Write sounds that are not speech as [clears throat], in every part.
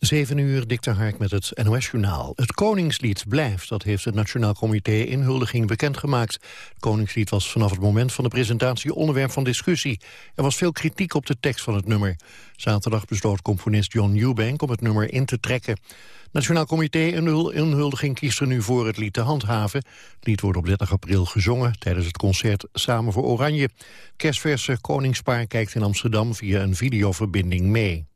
7 uur, Dikte Hark met het NOS-journaal. Het Koningslied blijft, dat heeft het Nationaal Comité Inhuldiging bekendgemaakt. Het Koningslied was vanaf het moment van de presentatie onderwerp van discussie. Er was veel kritiek op de tekst van het nummer. Zaterdag besloot componist John Newbank om het nummer in te trekken. Nationaal Comité Inhuldiging kiest er nu voor het lied te handhaven. Het lied wordt op 30 april gezongen tijdens het concert Samen voor Oranje. Kerstverse Koningspaar kijkt in Amsterdam via een videoverbinding mee.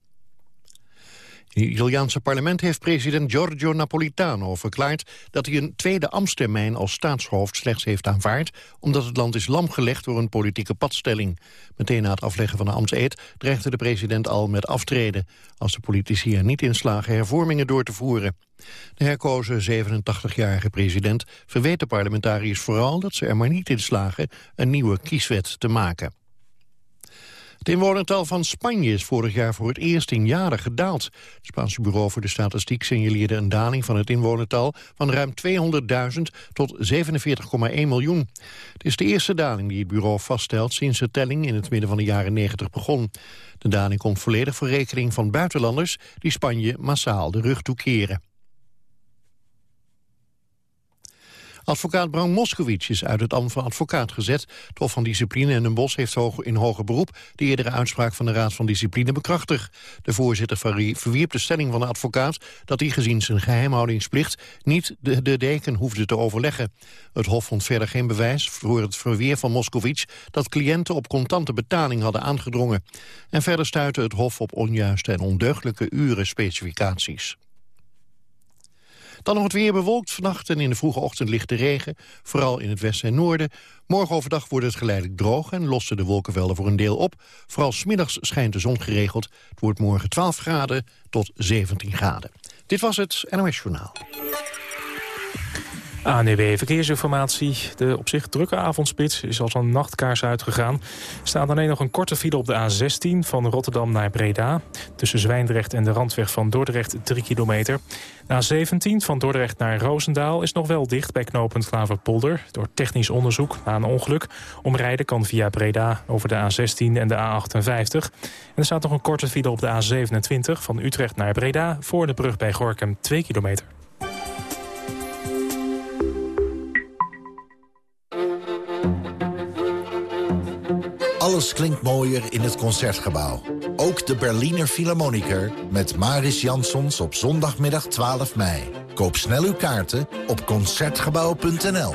Het Italiaanse parlement heeft president Giorgio Napolitano verklaard dat hij een tweede ambtstermijn als staatshoofd slechts heeft aanvaard omdat het land is lamgelegd door een politieke padstelling. Meteen na het afleggen van de ambtseed dreigde de president al met aftreden als de politici er niet in slagen hervormingen door te voeren. De herkozen 87-jarige president verweet de parlementariërs vooral dat ze er maar niet in slagen een nieuwe kieswet te maken. Het inwonertal van Spanje is vorig jaar voor het eerst in jaren gedaald. Het Spaanse Bureau voor de Statistiek signaleerde een daling van het inwonertal van ruim 200.000 tot 47,1 miljoen. Het is de eerste daling die het bureau vaststelt sinds de telling in het midden van de jaren 90 begon. De daling komt volledig voor rekening van buitenlanders die Spanje massaal de rug toekeren. Advocaat Bram Moskowitz is uit het ambt van advocaat gezet. Het Hof van Discipline in Den Bosch heeft in hoger beroep... de eerdere uitspraak van de Raad van Discipline bekrachtigd. De voorzitter verwierp de stelling van de advocaat... dat hij gezien zijn geheimhoudingsplicht niet de, de deken hoefde te overleggen. Het Hof vond verder geen bewijs voor het verweer van Moskowitz... dat cliënten op contante betaling hadden aangedrongen. En verder stuitte het Hof op onjuiste en ondeugdelijke urenspecificaties. Dan nog het weer bewolkt vannacht en in de vroege ochtend ligt de regen. Vooral in het westen en noorden. Morgen overdag wordt het geleidelijk droog en lossen de wolkenvelden voor een deel op. Vooral smiddags schijnt de zon geregeld. Het wordt morgen 12 graden tot 17 graden. Dit was het NOS Journaal. ANEW Verkeersinformatie. De op zich drukke avondspits is als een nachtkaars uitgegaan. Er staat alleen nog een korte file op de A16 van Rotterdam naar Breda. Tussen Zwijndrecht en de randweg van Dordrecht 3 kilometer. De A17 van Dordrecht naar Roosendaal is nog wel dicht bij knooppunt Klaverpolder. Door technisch onderzoek na een ongeluk. Omrijden kan via Breda over de A16 en de A58. En er staat nog een korte file op de A27 van Utrecht naar Breda... voor de brug bij Gorkum 2 kilometer. Alles klinkt mooier in het Concertgebouw. Ook de Berliner Philharmoniker met Maris Jansons op zondagmiddag 12 mei. Koop snel uw kaarten op Concertgebouw.nl.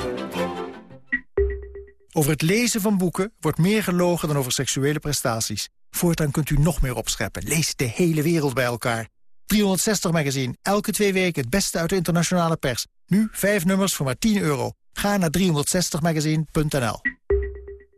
Over het lezen van boeken wordt meer gelogen dan over seksuele prestaties. Voortaan kunt u nog meer opscheppen. Lees de hele wereld bij elkaar. 360 Magazine, elke twee weken het beste uit de internationale pers. Nu vijf nummers voor maar 10 euro. Ga naar 360magazine.nl.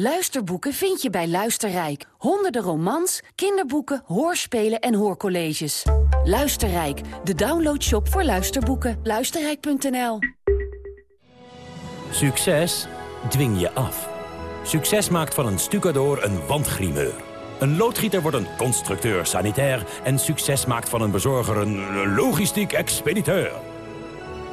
Luisterboeken vind je bij Luisterrijk. Honderden romans, kinderboeken, hoorspelen en hoorcolleges. Luisterrijk, de downloadshop voor luisterboeken. Luisterrijk.nl Succes dwing je af. Succes maakt van een stucador een wandgrimeur. Een loodgieter wordt een constructeur sanitair... en succes maakt van een bezorger een logistiek expediteur.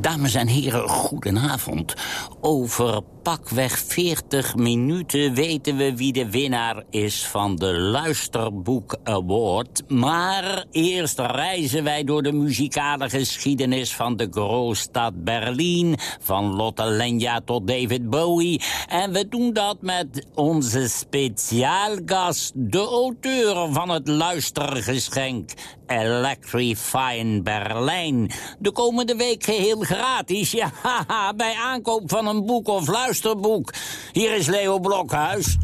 Dames en heren, goedenavond. Over pakweg 40 minuten weten we wie de winnaar is van de Luisterboek Award. Maar eerst reizen wij door de muzikale geschiedenis van de grootstad Berlijn. Van Lotte Lenja tot David Bowie. En we doen dat met onze speciaalgast, de auteur van het luistergeschenk. Electrifying Berlijn. De komende week geheel gratis, ja, [laughs] bij aankoop van een boek of luisterboek. Hier is Leo Blokhuis.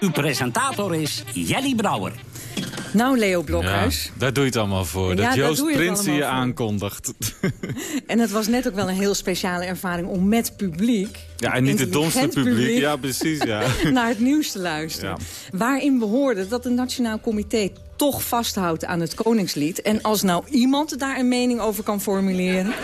Uw presentator is Jelly Brouwer. Nou, Leo Blokhuis. Ja, daar doe je het allemaal voor. Ja, dat Joost je Prins je aankondigt. [laughs] En het was net ook wel een heel speciale ervaring om met publiek... Ja, en niet het domste publiek. Ja, precies, ja. [laughs] naar het nieuws te luisteren. Waarin we hoorden dat het Nationaal Comité toch vasthoudt aan het Koningslied. En als nou iemand daar een mening over kan formuleren... [laughs]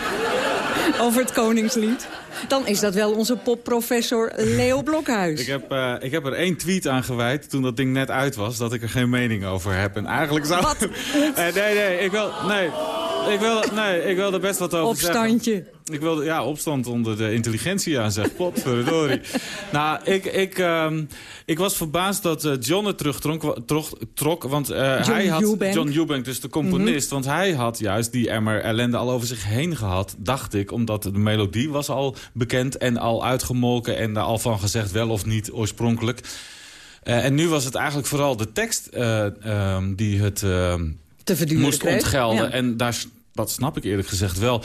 over het Koningslied... dan is dat wel onze popprofessor Leo Blokhuis. Ik heb, eh, ik heb er één tweet aan gewijd toen dat ding net uit was... dat ik er geen mening over heb. En eigenlijk zou... Wat? [laughs] Eh, nee, nee, ik wil... Nee. Ik wil, nee, ik wil er best wat over zeggen. Opstandje. Ik wilde, ja, opstand onder de intelligentie aan, zeg. Potverdorie. [laughs] nou, ik, ik, ehm, ik was verbaasd dat eh, John het terugtrok, trok, trok want eh, John hij had... Eubank. John Eubank, dus de componist. Mhm. Want hij had juist die emmer ellende al over zich heen gehad, dacht ik. Omdat de melodie was al bekend en al uitgemolken... en daar al van gezegd wel of niet oorspronkelijk. Eh, en nu was het eigenlijk vooral de tekst eh, ehm, die het... ehm, Te verduren moest kreeg. ontgelden. Ja. En daar, dat snap ik eerlijk gezegd wel.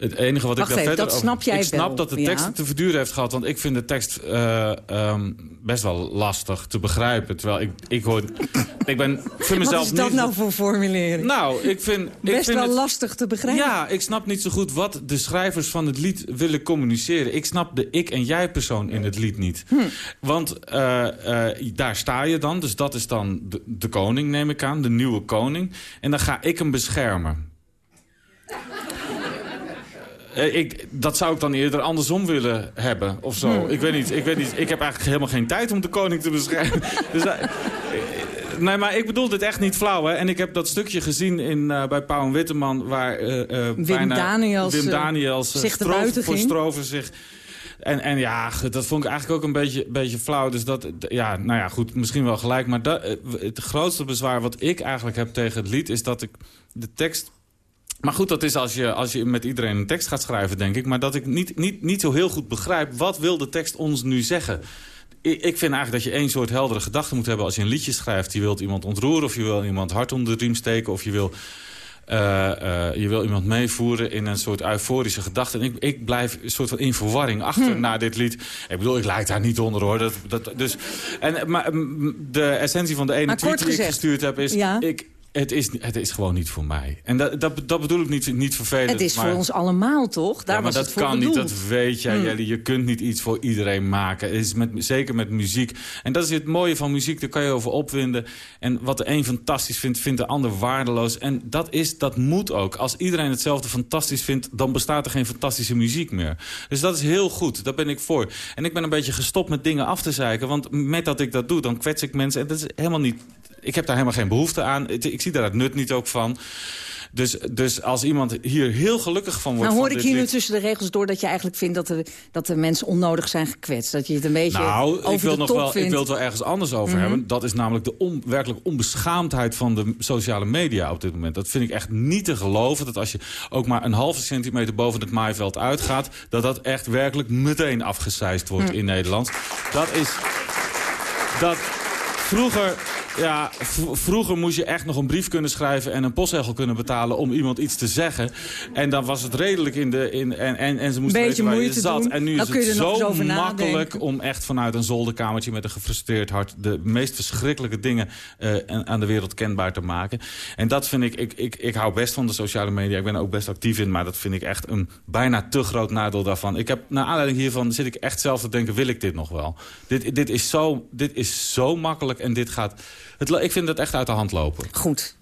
Het enige wat Wacht ik daar verder dat snap jij Ik snap wel, dat de tekst te verduren heeft gehad. Want ik vind de tekst eh, ehm, best wel lastig te begrijpen. Terwijl ik, ik hoor... ik ben ik vind mezelf Wat is dat niet... nou voor formulering? Nou, ik vind... ik Best vind wel het- lastig te begrijpen. Ja, ik snap niet zo goed wat de schrijvers van het lied willen communiceren. Ik snap de ik en jij persoon in het lied niet. Hm. Want eh, eh, daar sta je dan, dus dat is dan de, de koning, neem ik aan, de nieuwe koning. En dan ga ik hem beschermen. Eh, Ik, dat zou ik dan eerder andersom willen hebben, of zo. Hm. Ik weet niet, ik weet niet. Ik heb eigenlijk helemaal geen tijd om de koning te beschermen. [laughs] dus, eh, Nee, maar ik bedoel dit echt niet flauw. Hè? En ik heb dat stukje gezien in, eh, bij Pauw en Witteman... waar eh, eh, Wim bijna Daniels, Wim eh, Daniels eh, zich voor ging. Strover zich... En, en ja, dat vond ik eigenlijk ook een beetje, beetje flauw. Dus dat, ja, nou ja, goed, misschien wel gelijk. Maar dat, eh, het grootste bezwaar wat ik eigenlijk heb tegen het lied... is dat ik de tekst... Maar goed, dat is als je, als je met iedereen een tekst gaat schrijven, denk ik. Maar dat ik niet, niet, niet zo heel goed begrijp... wat wil de tekst ons nu zeggen? Ik, ik vind eigenlijk dat je één soort heldere gedachte moet hebben... als je een liedje schrijft. Je wilt iemand ontroeren of je wil iemand hard onder de riem steken... of je wil... eh, eh, je wil iemand meevoeren in een soort euforische gedachte. En ik, ik blijf een soort van in verwarring achter Hm. na dit lied. Ik bedoel, ik lijk daar niet onder hoor. Dat, dat, dus, en, maar de essentie van de ene Maar tweet die ik gestuurd heb is... ja. Ik, het, is het is gewoon niet voor mij. En dat, dat, dat bedoel ik niet, niet vervelend. Het is maar, voor ons allemaal, toch? Daar ja, maar was dat het voor kan bedoeld. niet, dat weet jij. Jelly. Je kunt niet iets voor iedereen maken. Het is met, zeker met muziek. En dat is het mooie van muziek, daar kan je over opwinden. En wat de een fantastisch vindt, vindt de ander waardeloos. En dat, is, dat moet ook. Als iedereen hetzelfde fantastisch vindt, dan bestaat er geen fantastische muziek meer. Dus dat is heel goed, daar ben ik voor. En ik ben een beetje gestopt met dingen af te zeiken. Want met dat ik dat doe, dan kwets ik mensen. En dat is helemaal niet... Ik heb daar helemaal geen behoefte aan. Ik zie daar het nut niet ook van. Dus, dus als iemand hier heel gelukkig van wordt... Nou hoor van ik dit hier nu tussen de regels door dat je eigenlijk vindt dat de, dat de mensen onnodig zijn gekwetst. Dat je het een beetje Nou, over ik wil, de nog top wel, ik wil het wel ergens anders over Mhm. hebben. Dat is namelijk de on, werkelijk onbeschaamdheid van de sociale media op dit moment. Dat vind ik echt niet te geloven. Dat als je ook maar een halve centimeter boven het maaiveld uitgaat... dat dat echt werkelijk meteen afgezeist wordt Hm. in Nederland. Dat is... Dat vroeger... Ja, vroeger moest je echt nog een brief kunnen schrijven... en een postzegel kunnen betalen om iemand iets te zeggen. En dan was het redelijk in de... In, en, en, en ze moesten weten waar je moeite zat. doen. En nu Dan is het zo makkelijk om echt vanuit een zolderkamertje met een gefrustreerd hart... de meest verschrikkelijke dingen eh, aan- aan de wereld kenbaar te maken. En dat vind ik, ik, ik... Ik hou best van de sociale media. Ik ben er ook best actief in. Maar dat vind ik echt een bijna te groot nadeel daarvan. Ik heb, naar aanleiding hiervan zit ik echt zelf te denken... wil ik dit nog wel? Dit, dit, is, zo, dit is zo makkelijk en dit gaat... Het, ik vind het echt uit de hand lopen. Goed.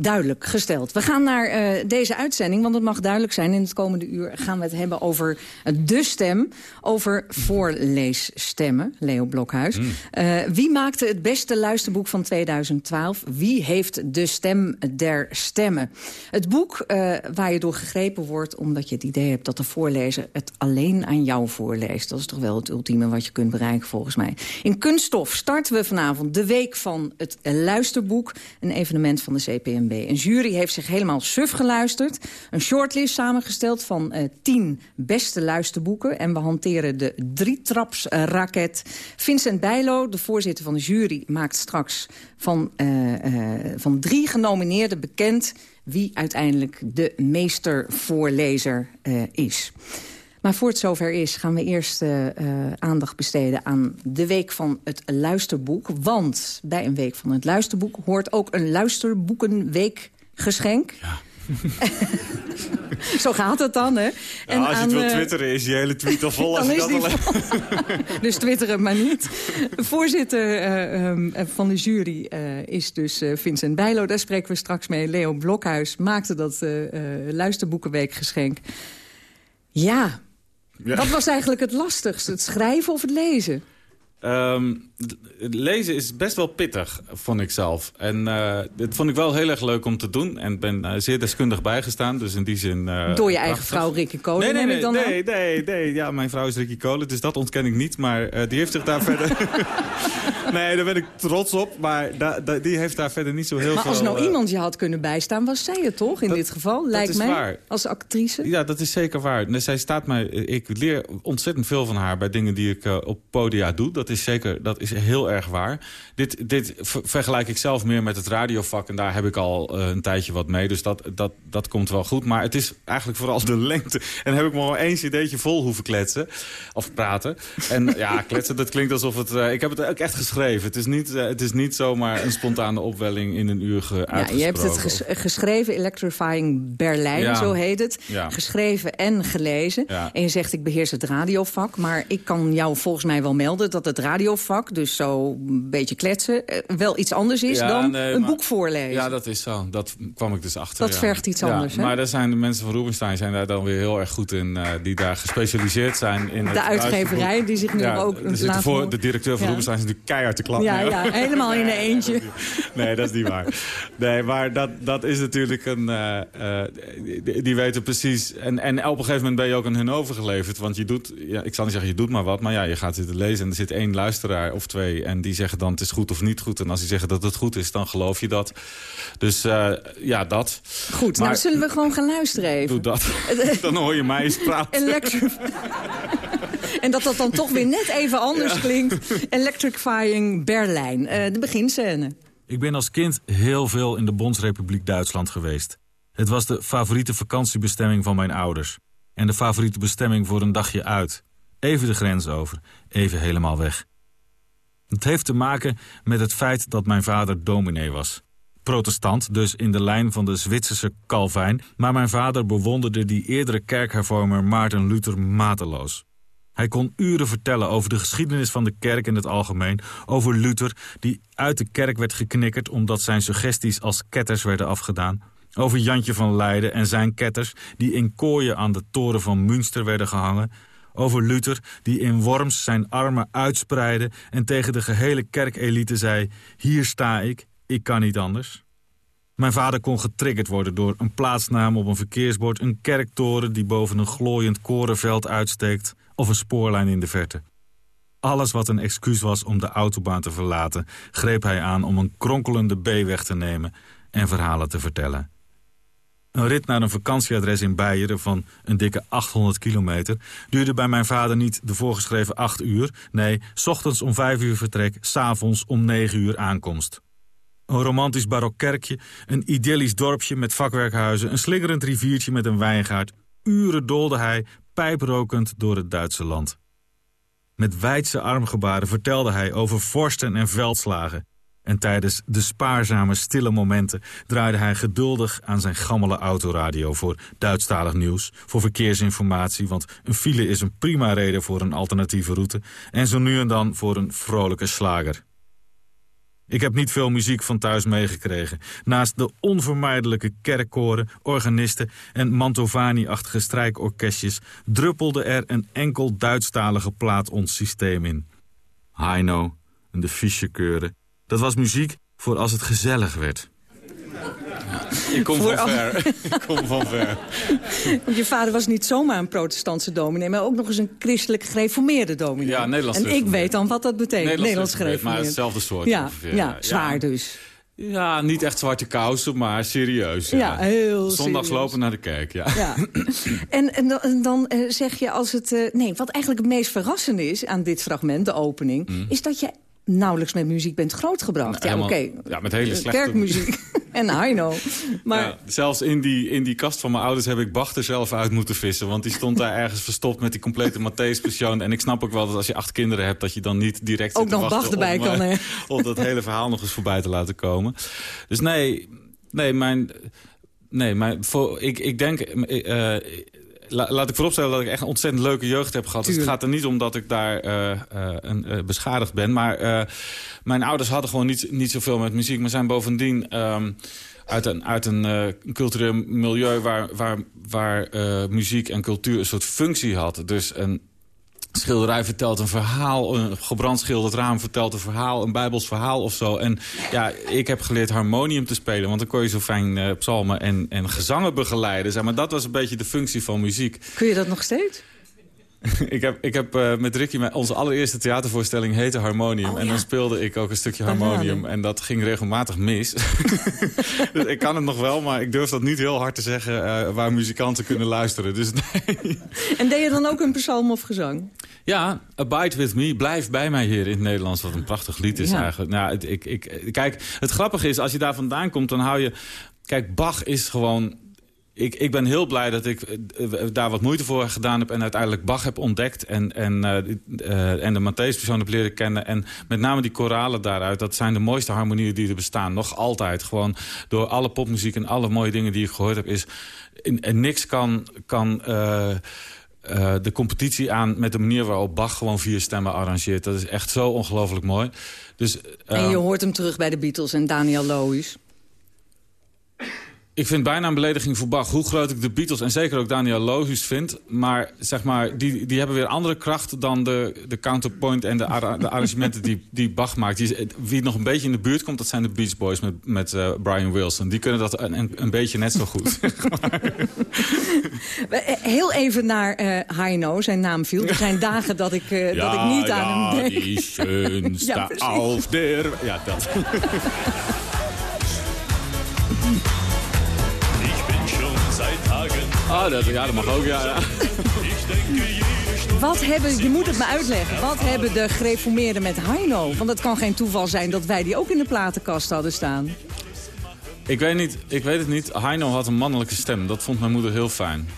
Duidelijk gesteld. We gaan naar eh, deze uitzending, want het mag duidelijk zijn... in het komende uur gaan we het hebben over de stem. Over voorleesstemmen, Leo Blokhuis. Hmm. Eh, wie maakte het beste luisterboek van 2012? Wie heeft de stem der stemmen? Het boek eh, waar je door gegrepen wordt... omdat je het idee hebt dat de voorlezer het alleen aan jou voorleest. Dat is toch wel het ultieme wat je kunt bereiken volgens mij. In Kunststof starten we vanavond de week van het luisterboek. Een evenement van de Een jury heeft zich helemaal suf geluisterd. Een shortlist samengesteld van eh, tien beste luisterboeken. En we hanteren de drietrapsraket. Vincent Bijlo, de voorzitter van de jury, maakt straks van, eh, eh, van drie genomineerden bekend wie uiteindelijk de meestervoorlezer uh, is. Maar voor het zover is, gaan we eerst uh, aandacht besteden aan de week van het luisterboek. Want bij een week van het luisterboek hoort ook een luisterboekenweekgeschenk. Ja. [laughs] Zo gaat het dan, hè? En als je het wil uh, twitteren, is je hele tweet al vol. Als [laughs] je dat al... [laughs] dus twitteren maar niet. Voorzitter uh, um, van de jury uh, is dus Vincent Bijlo. Daar spreken we straks mee. Leo Blokhuis maakte dat luisterboekenweekgeschenk. Ja, ja, wat was eigenlijk het lastigste? Het schrijven of het lezen? Um, lezen is best wel pittig, vond ik zelf. En uh, dit vond ik wel heel erg leuk om te doen. En ben uh, zeer deskundig bijgestaan. Dus in die zin... Uh, Door je eigen vrouw Ricky Kolen, nee, nee, nee, dan nee, nee, nee, Ja, mijn vrouw is Ricky Kolen, dus dat ontken ik niet. Maar die heeft zich daar [laughs] verder... [laughs] nee, daar ben ik trots op. Maar da, da, die heeft daar verder niet zo heel maar veel... Maar als nou iemand je had kunnen bijstaan, was zij het toch in dat, dit geval? Lijkt mij, waar. als actrice. Ja, dat is zeker waar. Nee, zij staat mij... Ik leer ontzettend veel van haar bij dingen die ik op podia doe. Dat is zeker... Dat is heel erg waar. Dit, dit vergelijk ik zelf meer met het radiovak. En daar heb ik al uh, een tijdje wat mee. Dus dat, dat, dat komt wel goed. Maar het is eigenlijk vooral de lengte. En heb ik maar één cd'tje vol hoeven kletsen. Of praten. En ja, kletsen, dat klinkt alsof het... Ik heb het ook echt geschreven. Het is niet, uh, het is niet zomaar een spontane opwelling in een uur uitgesproken. Ja, je hebt het ges geschreven, Electrifying Berlijn, ja. zo heet het. Ja. Geschreven en gelezen. Ja. En je zegt, ik beheers het radiovak. Maar ik kan jou volgens mij wel melden dat het radiovak dus zo een beetje kletsen... Eh, wel iets anders is dan nee, een maar, boek voorlezen. Ja, dat is zo. Dat kwam ik dus achter. Dat vergt iets anders, hè? Maar daar zijn de mensen van Rubenstein zijn daar dan weer heel erg goed in... Uh, die daar gespecialiseerd zijn in De uitgeverij, die zich nu ook laat voor, De directeur van Rubenstein is natuurlijk keihard te klappen. Ja, ja, helemaal in een eentje. nee, dat is niet waar. Nee, maar dat, dat is natuurlijk een... Uh, die, die, weten precies... En, en op een gegeven moment ben je ook aan hun overgeleverd. Want je doet... Ja, ik zal niet zeggen, je doet maar wat. Maar ja, je gaat zitten lezen en er zit één luisteraar of twee... en die zeggen dan het is goed of niet goed. En als die zeggen dat het goed is, dan geloof je dat. Dus uh, ja, dat. Goed, maar, nou zullen we gewoon gaan luisteren even. Doe dat. [laughs] dan hoor je mij eens praten. Electric... [laughs] en dat dat dan toch weer net even anders ja. klinkt. Electrifying Berlijn, uh, de beginscène. Ik ben als kind heel veel in de Bondsrepubliek Duitsland geweest. Het was de favoriete vakantiebestemming van mijn ouders. En de favoriete bestemming voor een dagje uit. Even de grens over, even helemaal weg. Het heeft te maken met het feit dat mijn vader dominee was. Protestant, dus in de lijn van de Zwitserse Calvijn... maar mijn vader bewonderde die eerdere kerkhervormer Maarten Luther mateloos. Hij kon uren vertellen over de geschiedenis van de kerk in het algemeen... over Luther, die uit de kerk werd geknikkerd... omdat zijn suggesties als ketters werden afgedaan... over Jantje van Leiden en zijn ketters... die in kooien aan de toren van Münster werden gehangen... Over Luther, die in Worms zijn armen uitspreidde... en tegen de gehele kerkelite zei... hier sta ik, ik kan niet anders. Mijn vader kon getriggerd worden door een plaatsnaam op een verkeersbord... een kerktoren die boven een glooiend korenveld uitsteekt... of een spoorlijn in de verte. Alles wat een excuus was om de autobaan te verlaten... greep hij aan om een kronkelende B-weg te nemen en verhalen te vertellen. Een rit naar een vakantieadres in Beieren van een dikke 800 kilometer... duurde bij mijn vader niet de voorgeschreven 8 uur. Nee, ochtends om 5 uur vertrek, s'avonds om 9 uur aankomst. Een romantisch barok kerkje, een idyllisch dorpje met vakwerkhuizen... een slingerend riviertje met een wijngaard. Uren doolde hij, pijprokend, door het Duitse land. Met wijdse armgebaren vertelde hij over vorsten en veldslagen... En tijdens de spaarzame, stille momenten draaide hij geduldig aan zijn gammele autoradio voor Duitsstalig nieuws, voor verkeersinformatie, want een file is een prima reden voor een alternatieve route, en zo nu en dan voor een vrolijke slager. Ik heb niet veel muziek van thuis meegekregen. Naast de onvermijdelijke kerkkoren, organisten en Mantovani-achtige strijkorkestjes... druppelde er een enkel Duitsstalige plaat ons systeem in. Heino en de Fischekeuren dat was muziek voor als het gezellig werd. Ik kom van ver. Kom van ver. Want je vader was niet zomaar een protestantse dominee... maar ook nog eens een christelijk gereformeerde dominee. Ja, Nederlands En ik weet dan wat dat betekent. Nederlands, Nederlands gereformeerd. Maar hetzelfde soort. Ja, ja, zwaar dus. Ja, niet echt zwarte kousen, maar serieus. Ja, ja heel Zondags serieus. lopen naar de kerk, ja. ja. [clears throat] en, en dan, uh, zeg je als het... Uh, nee, wat eigenlijk het meest verrassende is aan dit fragment, de opening... Mm. is dat je nauwelijks met muziek bent grootgebracht. Nou, ja, oké. Okay. Ja, met hele slechte... Kerkmuziek. [laughs] en Heino. Maar... Ja, zelfs in die, in die kast van mijn ouders heb ik Bach er zelf uit moeten vissen. Want die stond daar ergens verstopt met die complete Matthäus-persoon. En ik snap ook wel dat als je acht kinderen hebt... dat je dan niet direct ook nog Bach erbij om, kan, uh, om dat hele verhaal nog eens voorbij te laten komen. Dus nee, nee mijn... Nee, maar voor, ik, ik denk... Uh, laat ik vooropstellen dat ik echt een ontzettend leuke jeugd heb gehad. Dus het gaat er niet om dat ik daar uh, uh, een, uh, beschadigd ben. Maar mijn ouders hadden gewoon niet, niet zoveel met muziek. Maar zijn bovendien um, uit een, uit een cultureel milieu... waar, waar, waar muziek en cultuur een soort functie had. Dus een schilderij vertelt een verhaal, een gebrandschilderd raam vertelt een verhaal, een bijbels verhaal of zo. En ja, ik heb geleerd harmonium te spelen, want dan kon je zo fijn uh, psalmen en, en gezangen begeleiden. Zeg maar dat was een beetje de functie van muziek. Kun je dat nog steeds? [laughs] ik heb, ik heb uh, met Ricky, onze allereerste theatervoorstelling heette Harmonium. Oh, en dan speelde ik ook een stukje harmonium. En dat ging regelmatig mis. [laughs] dus ik kan het nog wel, maar ik durf dat niet heel hard te zeggen... Uh, waar muzikanten kunnen luisteren. Dus nee. En deed je dan ook een psalm of gezang? Ja, Abide With Me, Blijf bij mij hier in het Nederlands. Wat een prachtig lied is ja. eigenlijk. Nou, het, ik, ik, kijk, het grappige is, als je daar vandaan komt, dan hou je... Kijk, Bach is gewoon ik, ik ben heel blij dat ik uh, daar wat moeite voor gedaan heb... en uiteindelijk Bach heb ontdekt en, en, uh, uh, en de Matthäus-persoon heb leren kennen. En met name die koralen daaruit, dat zijn de mooiste harmonieën die er bestaan. Nog altijd. Gewoon door alle popmuziek en alle mooie dingen die ik gehoord heb... is en niks kan... kan Uh, de competitie aan met de manier waarop Bach gewoon vier stemmen arrangeert. Dat is echt zo ongelooflijk mooi. Dus, uh, en je hoort hem terug bij de Beatles en Daniel Lois. Ik vind bijna een belediging voor Bach. Hoe groot ik de Beatles en zeker ook Daniel Lohuus vind. Maar, zeg maar die, die hebben weer andere kracht dan de, de counterpoint en de, ara, de arrangementen die, die Bach maakt. Die, wie nog een beetje in de buurt komt, dat zijn de Beach Boys met, met uh, Brian Wilson. Die kunnen dat een, een beetje net zo goed. [laughs] [laughs] Heel even naar uh, Heino, zijn naam viel. Er zijn dagen dat ik, uh, ja, dat ik niet ja, aan hem denk. die [laughs] schönste ja, auf der... Ja, dat. Oh, dat, ja, dat mag ook, ja. ja. Wat hebben, je moet het me uitleggen, wat hebben de gereformeerden met Heino? Want het kan geen toeval zijn dat wij die ook in de platenkast hadden staan. Ik weet, niet, ik weet het niet. Heino had een mannelijke stem. Dat vond mijn moeder heel fijn.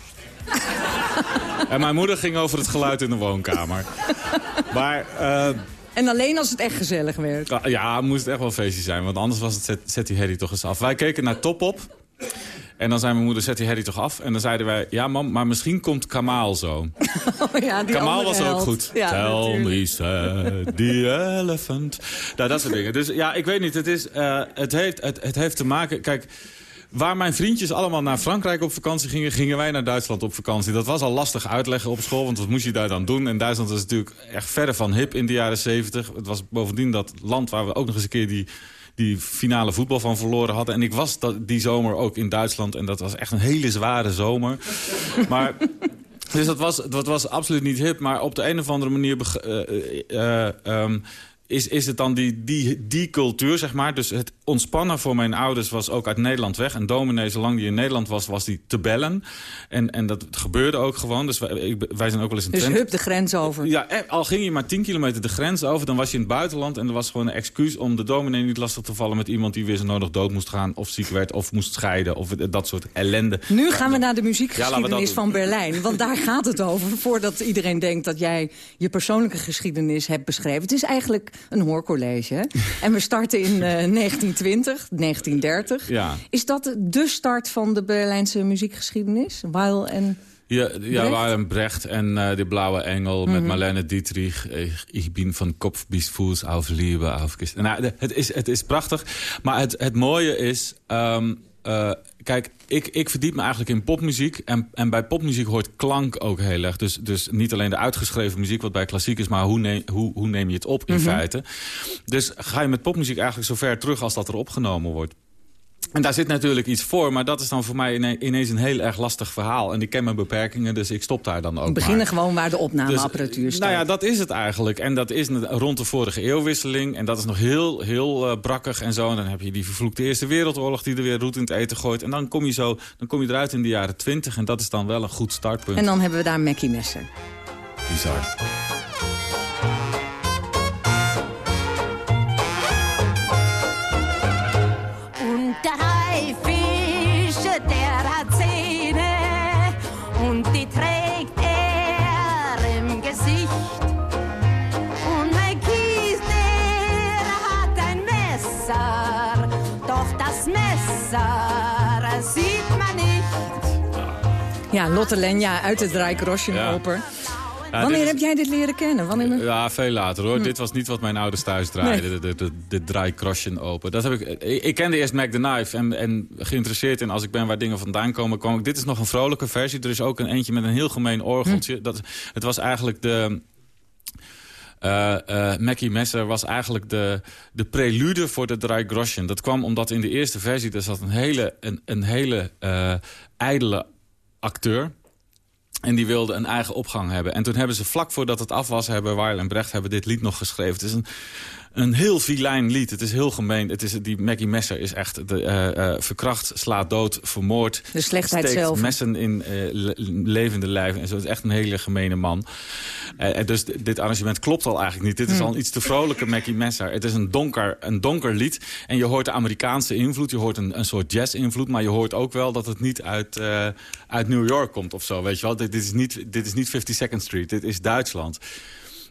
[laughs] en mijn moeder ging over het geluid in de woonkamer. Maar... Uh, en alleen als het echt gezellig werd. Ja, moest het echt wel een feestje zijn. Want anders was het zet, zet die herrie toch eens af. Wij keken naar Top Op. En dan zei mijn moeder, zet die herrie toch af? En dan zeiden wij, ja mam, maar misschien komt Kamaal zo. [laughs] Oh ja, die Kamaal was held. ook goed. Ja, Tell me, the [laughs] elephant. Nou, dat soort dingen. Dus ja, ik weet niet, het, is, uh, het, heeft, het, het heeft te maken... Kijk, Waar mijn vriendjes allemaal naar Frankrijk op vakantie gingen... gingen wij naar Duitsland op vakantie. Dat was al lastig uitleggen op school, want wat moest je daar dan doen? En Duitsland was natuurlijk echt verre van hip in de jaren zeventig. Het was bovendien dat land waar we ook nog eens een keer... die die finale voetbal van verloren hadden. En ik was dat, die zomer ook in Duitsland. En dat was echt een hele zware zomer. [laughs] maar... Dus dat was, dat was absoluut niet hip. Maar op de een of andere manier... Uh, is, is het dan die, die, die cultuur, zeg maar. Dus het ontspannen voor mijn ouders was ook uit Nederland weg. En dominee, zolang die in Nederland was, was die te bellen. En, en dat gebeurde ook gewoon. Dus wij, wij zijn ook wel eens een Dus hup de grens over. Ja, al ging je maar 10 kilometer de grens over, dan was je in het buitenland. En er was gewoon een excuus om de dominee niet lastig te vallen... met iemand die weer zo nodig dood moest gaan, of ziek werd, of moest scheiden. Of dat soort ellende. Nu gaan we naar de muziekgeschiedenis ja, van Berlijn. Want daar gaat het over, voordat iedereen denkt dat jij je persoonlijke geschiedenis hebt beschreven. Het is eigenlijk een hoorcollege. Hè? [laughs] en we starten in uh, 1920, 1930. Ja. Is dat de start van de Berlijnse muziekgeschiedenis? Weil en... Ja, ja waren Brecht en uh, de Blauwe Engel Mhm. met Marlene Dietrich. Ik ben van Kopf bis Fuß auf Liebe aufgest. Nou, het is, het is prachtig. Maar het, het mooie is... Um, uh, kijk, ik, ik verdiep me eigenlijk in popmuziek. En, en bij popmuziek hoort klank ook heel erg. Dus, dus niet alleen de uitgeschreven muziek wat bij klassiek is... maar hoe neem, hoe, hoe neem je het op in Mhm. feite. Dus ga je met popmuziek eigenlijk zo ver terug als dat er opgenomen wordt. En daar zit natuurlijk iets voor, maar dat is dan voor mij ine- ineens een heel erg lastig verhaal. En ik ken mijn beperkingen, dus ik stop daar dan ook We beginnen maar. gewoon waar de opnameapparatuur staat. Nou ja, dat is het eigenlijk. En dat is rond de vorige eeuwwisseling. En dat is nog heel, heel uh, brakkig en zo. En dan heb je die vervloekte Eerste Wereldoorlog die er weer roet in het eten gooit. En dan kom je, zo, dan kom je eruit in de jaren twintig. En dat is dan wel een goed startpunt. En dan hebben we daar Mackie Messer. Bizar. Ja, Lotte Lenja uit het Rijkrosje Ja. Ja, Wanneer is- heb jij dit leren kennen? Wanneer... Ja, veel later hoor. Hm. Dit was niet wat mijn ouders thuis draaiden. Nee. De, de, draaikrosjen open. Dat heb ik, ik, ik kende eerst Mac the Knife. En, en geïnteresseerd in als ik ben waar dingen vandaan komen, kwam ik. Dit is nog een vrolijke versie. Er is ook een eentje met een heel gemeen orgeltje. Hm. Dat, het was eigenlijk de... eh, eh, Mackie Messer was eigenlijk de, de prelude voor de Drei Groschen. Dat kwam omdat in de eerste versie... er zat een hele, een, een hele eh, ijdele acteur... En die wilde een eigen opgang hebben. En toen hebben ze vlak voordat het af was... hebben Weil en Brecht hebben dit lied nog geschreven. Het is een, een heel vilijn lied. Het is heel gemeen. Het is, die Maggie Messer is echt de, eh, eh, verkracht, slaat dood, vermoord. De slechtheid steekt zelf. messen in eh, le- levende lijven. En zo Het is echt een hele gemene man. Dus dit arrangement klopt al eigenlijk niet. Dit is Hmm. al iets te vrolijke Maggie Messer. Het is een donker, een donker lied. En je hoort de Amerikaanse invloed. Je hoort een, een soort jazz-invloed. Maar je hoort ook wel dat het niet uit, uit New York komt of zo. Weet je wel? Dit, dit is niet, dit is niet 52nd Street. Dit is Duitsland.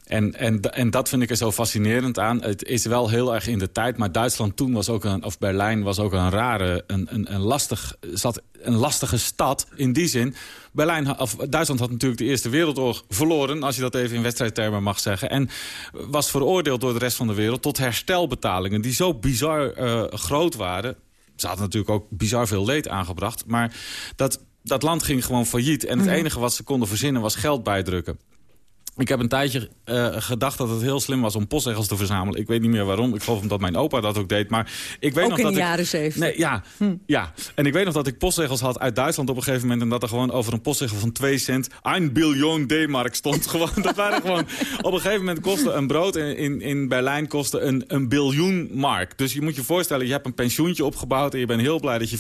En, en, en dat vind ik er zo fascinerend aan. Het is wel heel erg in de tijd, maar Duitsland toen was ook een, of Berlijn was ook een rare, een, een, een, lastig, zat een lastige stad. In die zin, Berlijn, of Duitsland had natuurlijk de Eerste Wereldoorlog verloren, als je dat even in wedstrijdtermen mag zeggen. En was veroordeeld door de rest van de wereld tot herstelbetalingen die zo bizar eh, groot waren. Ze hadden natuurlijk ook bizar veel leed aangebracht, maar dat, dat land ging gewoon failliet. En het Mhm. enige wat ze konden verzinnen was geld bijdrukken. Ik heb een tijdje eh, gedacht dat het heel slim was om postzegels te verzamelen. Ik weet niet meer waarom. Ik geloof omdat mijn opa dat ook deed. Maar ik weet Ook nog in dat de ik... jaren zeventig. Nee, ja, ja. En ik weet nog dat ik postzegels had uit Duitsland op een gegeven moment... en dat er gewoon over een postzegel van 2 cent... 1 biljoen D-mark stond. [laughs] gewoon, dat waren gewoon... Op een gegeven moment kostte een brood in, in, in Berlijn kostte een, een biljoen mark. Dus je moet je voorstellen, je hebt een pensioentje opgebouwd... en je bent heel blij dat je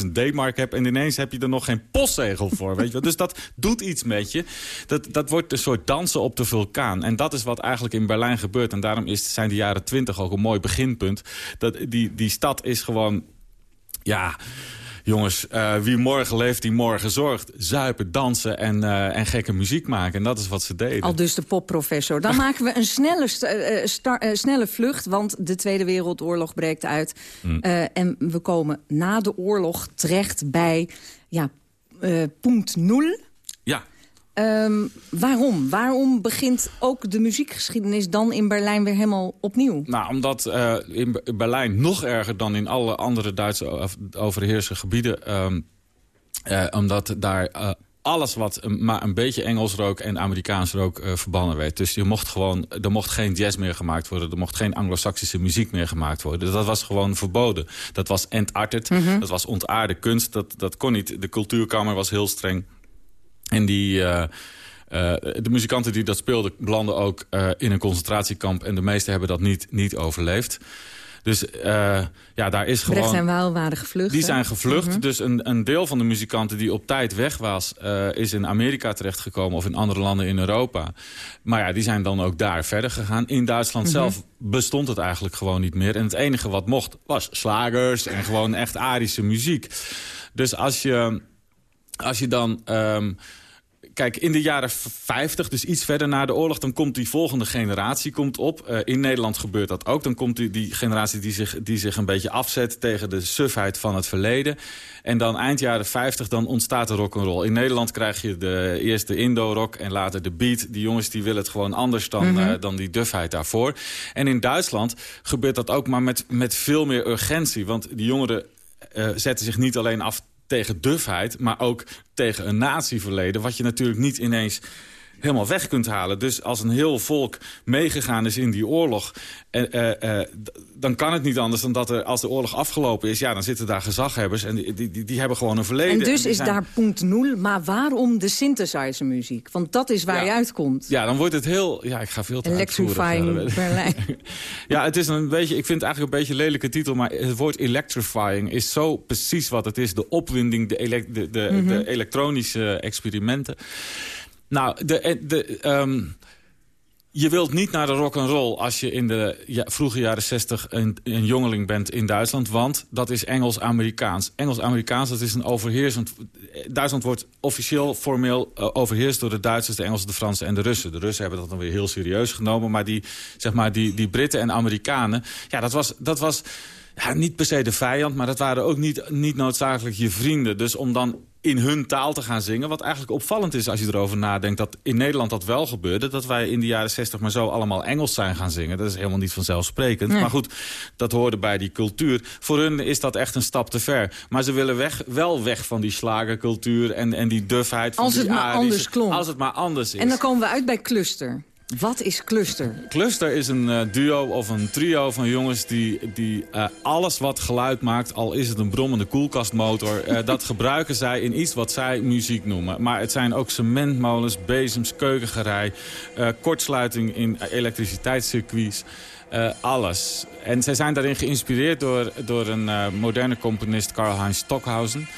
15.000 D-mark hebt... en ineens heb je er nog geen postzegel voor. Weet je wel? Dus dat doet iets met je. Dat, dat wordt een soort dansen op de vulkaan. En dat is wat eigenlijk in Berlijn gebeurt. En daarom is, zijn de jaren 20 ook een mooi beginpunt. Dat, die, die stad is gewoon... Ja, jongens, eh, wie morgen leeft, die morgen zorgt. Zuipen, dansen en, eh, en gekke muziek maken. En dat is wat ze deden. Al dus de popprofessor. Dan [laughs] maken we een snelle, eh, star- snelle vlucht, want de Tweede Wereldoorlog breekt uit. Hmm. En we komen na de oorlog terecht bij ja, punt nul. Ehm, waarom? Waarom begint ook de muziekgeschiedenis dan in Berlijn weer helemaal opnieuw? Nou, omdat eh, in Be- Berlijn nog erger dan in alle andere Duitse o- overheerste gebieden... ehm, eh, omdat daar eh, alles wat een- maar een beetje Engels rook en Amerikaans rook verbannen werd. Dus je mocht gewoon, er mocht geen jazz meer gemaakt worden. Er mocht geen anglo-saxische muziek meer gemaakt worden. Dat was gewoon verboden. Dat was entarted, Mhm. dat was ontaarde kunst. Dat, dat kon niet. De cultuurkamer was heel streng. En die... eh, eh, de muzikanten die dat speelden belanden ook eh, in een concentratiekamp. En de meesten hebben dat niet, niet overleefd. Dus ja, daar is gewoon... Brecht en Waal waren gevlucht. Die hè? zijn gevlucht. Mhm. Dus een, een deel van de muzikanten die op tijd weg was... is in Amerika terechtgekomen of in andere landen in Europa. Maar ja, die zijn dan ook daar verder gegaan. In Duitsland Mhm. zelf bestond het eigenlijk gewoon niet meer. En het enige wat mocht was slagers en gewoon echt Arische muziek. Dus als je, als je dan... ehm, Kijk, in de jaren 50, dus iets verder na de oorlog... dan komt die volgende generatie komt op. Eh, in Nederland gebeurt dat ook. Dan komt die, die generatie die zich, die zich een beetje afzet... tegen de sufheid van het verleden. En dan eind jaren 50, dan ontstaat de rock'n'roll. In Nederland krijg je de eerste Indo-rock en later de beat. Die jongens die willen het gewoon anders dan, Mhm. eh, dan die dufheid daarvoor. En in Duitsland gebeurt dat ook, maar met, met veel meer urgentie. Want die jongeren eh, zetten zich niet alleen af tegen dufheid... maar ook tegen een natieverleden... wat je natuurlijk niet ineens helemaal weg kunt halen. Dus als een heel volk meegegaan is in die oorlog... eh, eh, eh, d- dan kan het niet anders dan dat er, als de oorlog afgelopen is... ja, dan zitten daar gezaghebbers en die, die, die, hebben gewoon een verleden. En dus is zijn- daar punt nul. Maar waarom de synthesizermuziek? Want dat is waar Ja. je uitkomt. Ja, dan wordt het heel... Ja, ik ga veel te Electrifying. Berlijn. [laughs] Ja, het is een beetje, ik vind het eigenlijk een beetje een lelijke titel... maar het woord electrifying is zo precies wat het is. De opwinding, de, elek- de, de, Mhm. de elektronische experimenten. Nou, de, de, ehm, je wilt niet naar de rock and roll als je in de ja, vroege jaren 60 een, een jongeling bent in Duitsland. Want dat is Engels-Amerikaans. Engels-Amerikaans, dat is een overheersend... Duitsland wordt officieel formeel eh, overheerst door de Duitsers, de Engelsen, de Fransen en de Russen. De Russen hebben dat dan weer heel serieus genomen. Maar die, zeg maar, die, die Britten en Amerikanen, ja, dat was... Dat was ja, niet per se de vijand, maar dat waren ook niet, niet noodzakelijk je vrienden. Dus om dan in hun taal te gaan zingen. Wat eigenlijk opvallend is als je erover nadenkt... dat in Nederland dat wel gebeurde. Dat wij in de jaren 60 maar zo allemaal Engels zijn gaan zingen. Dat is helemaal niet vanzelfsprekend. Maar goed, dat hoorde bij die cultuur. Voor hun is dat echt een stap te ver. Maar ze willen weg, wel weg van die slagercultuur... en, en die dufheid van als die het maar anders klonk. Als het maar anders is. En dan komen we uit bij cluster. Wat is cluster? Cluster is een uh, duo of een trio van jongens die, die uh, alles wat geluid maakt... al is het een brommende koelkastmotor... Uh, [laughs] dat gebruiken zij in iets wat zij muziek noemen. Maar het zijn ook cementmolens, bezems, keukengerei... kortsluiting in elektriciteitscircuits... alles. En zij zijn daarin geïnspireerd door, door een moderne componist Karl-Heinz Stockhausen...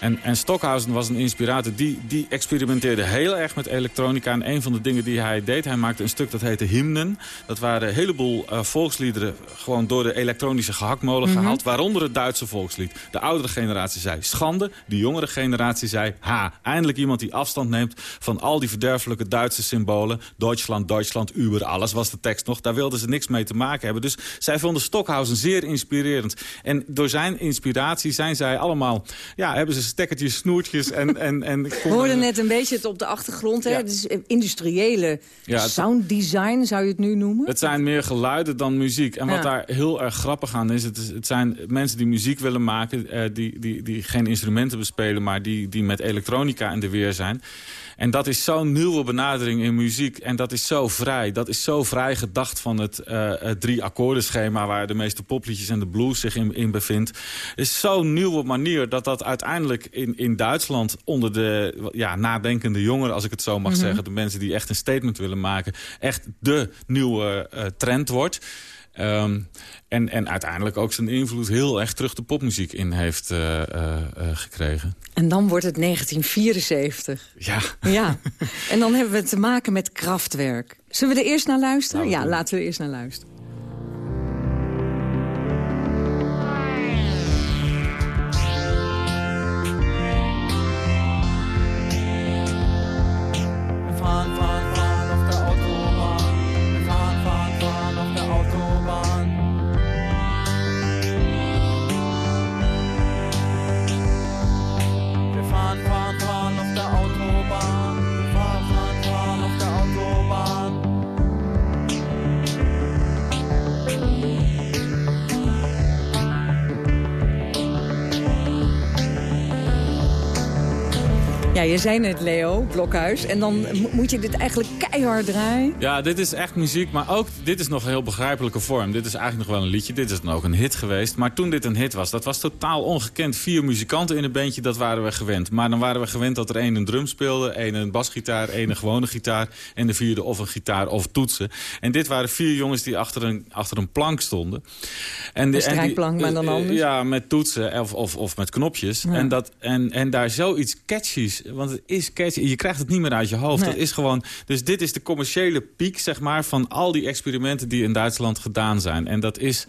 En, en Stockhausen was een inspirator. Die, die experimenteerde heel erg met elektronica. En een van de dingen die hij deed, hij maakte een stuk dat heette Hymnen. Dat waren een heleboel uh, volksliederen gewoon door de elektronische gehaktmolen Mhm. gehaald. Waaronder het Duitse volkslied. De oudere generatie zei schande. De jongere generatie zei ha. Eindelijk iemand die afstand neemt van al die verderfelijke Duitse symbolen. Duitsland, Duitsland, Uber, alles was de tekst nog. Daar wilden ze niks mee te maken hebben. Dus zij vonden Stockhausen zeer inspirerend. En door zijn inspiratie zijn zij allemaal... Ja, hebben ze stekkertjes, snoertjes en... en, en We hoorden net een beetje het op de achtergrond. Hè? Het is eh, industriële Ja, het- sounddesign, zou je het nu noemen? Het zijn meer geluiden dan muziek. En wat Ja. daar heel erg grappig aan is... het, is, het zijn mensen die muziek willen maken... eh, die, die, die geen instrumenten bespelen... maar die, die met elektronica in de weer zijn. En dat is zo'n nieuwe benadering in muziek. En dat is zo vrij. Dat is zo vrij gedacht van het, eh, het drie akkoordenschema... waar de meeste popliedjes en de blues zich in, in bevindt. Het is zo'n nieuwe manier dat dat uiteindelijk in, in Duitsland... onder de ja, nadenkende jongeren, als ik het zo mag Mhm. zeggen... de mensen die echt een statement willen maken... echt de nieuwe eh, trend wordt... Ehm, en, en uiteindelijk ook zijn invloed heel erg terug de popmuziek in heeft eh, eh, eh, gekregen. En dan wordt het 1974. Ja. Ja, en dan hebben we te maken met krachtwerk. Zullen we er eerst naar luisteren? We ja, doen. laten we er eerst naar luisteren. Je zei net, Leo, Blokhuis. En dan mo- moet je dit eigenlijk keihard draaien. Ja, dit is echt muziek, maar ook dit is nog een heel begrijpelijke vorm. Dit is eigenlijk nog wel een liedje, dit is dan ook een hit geweest. Maar toen dit een hit was, dat was totaal ongekend. Vier muzikanten in een bandje, dat waren we gewend. Maar dan waren we gewend dat er één een drum speelde, één een basgitaar, één een gewone gitaar... en de vierde of een gitaar of toetsen. En dit waren vier jongens die achter een, achter een plank stonden. En Een en die- strijkplank, maar dan eh, eh, anders. Ja, met toetsen of, of, of met knopjes. Ja. En, dat, en, en daar zoiets catchies, want het is catchy. Je krijgt het niet meer uit je hoofd. Nee. Dat is gewoon, dus dit is de commerciële piek zeg maar, van al die experimenten die in Duitsland gedaan zijn. En dat is,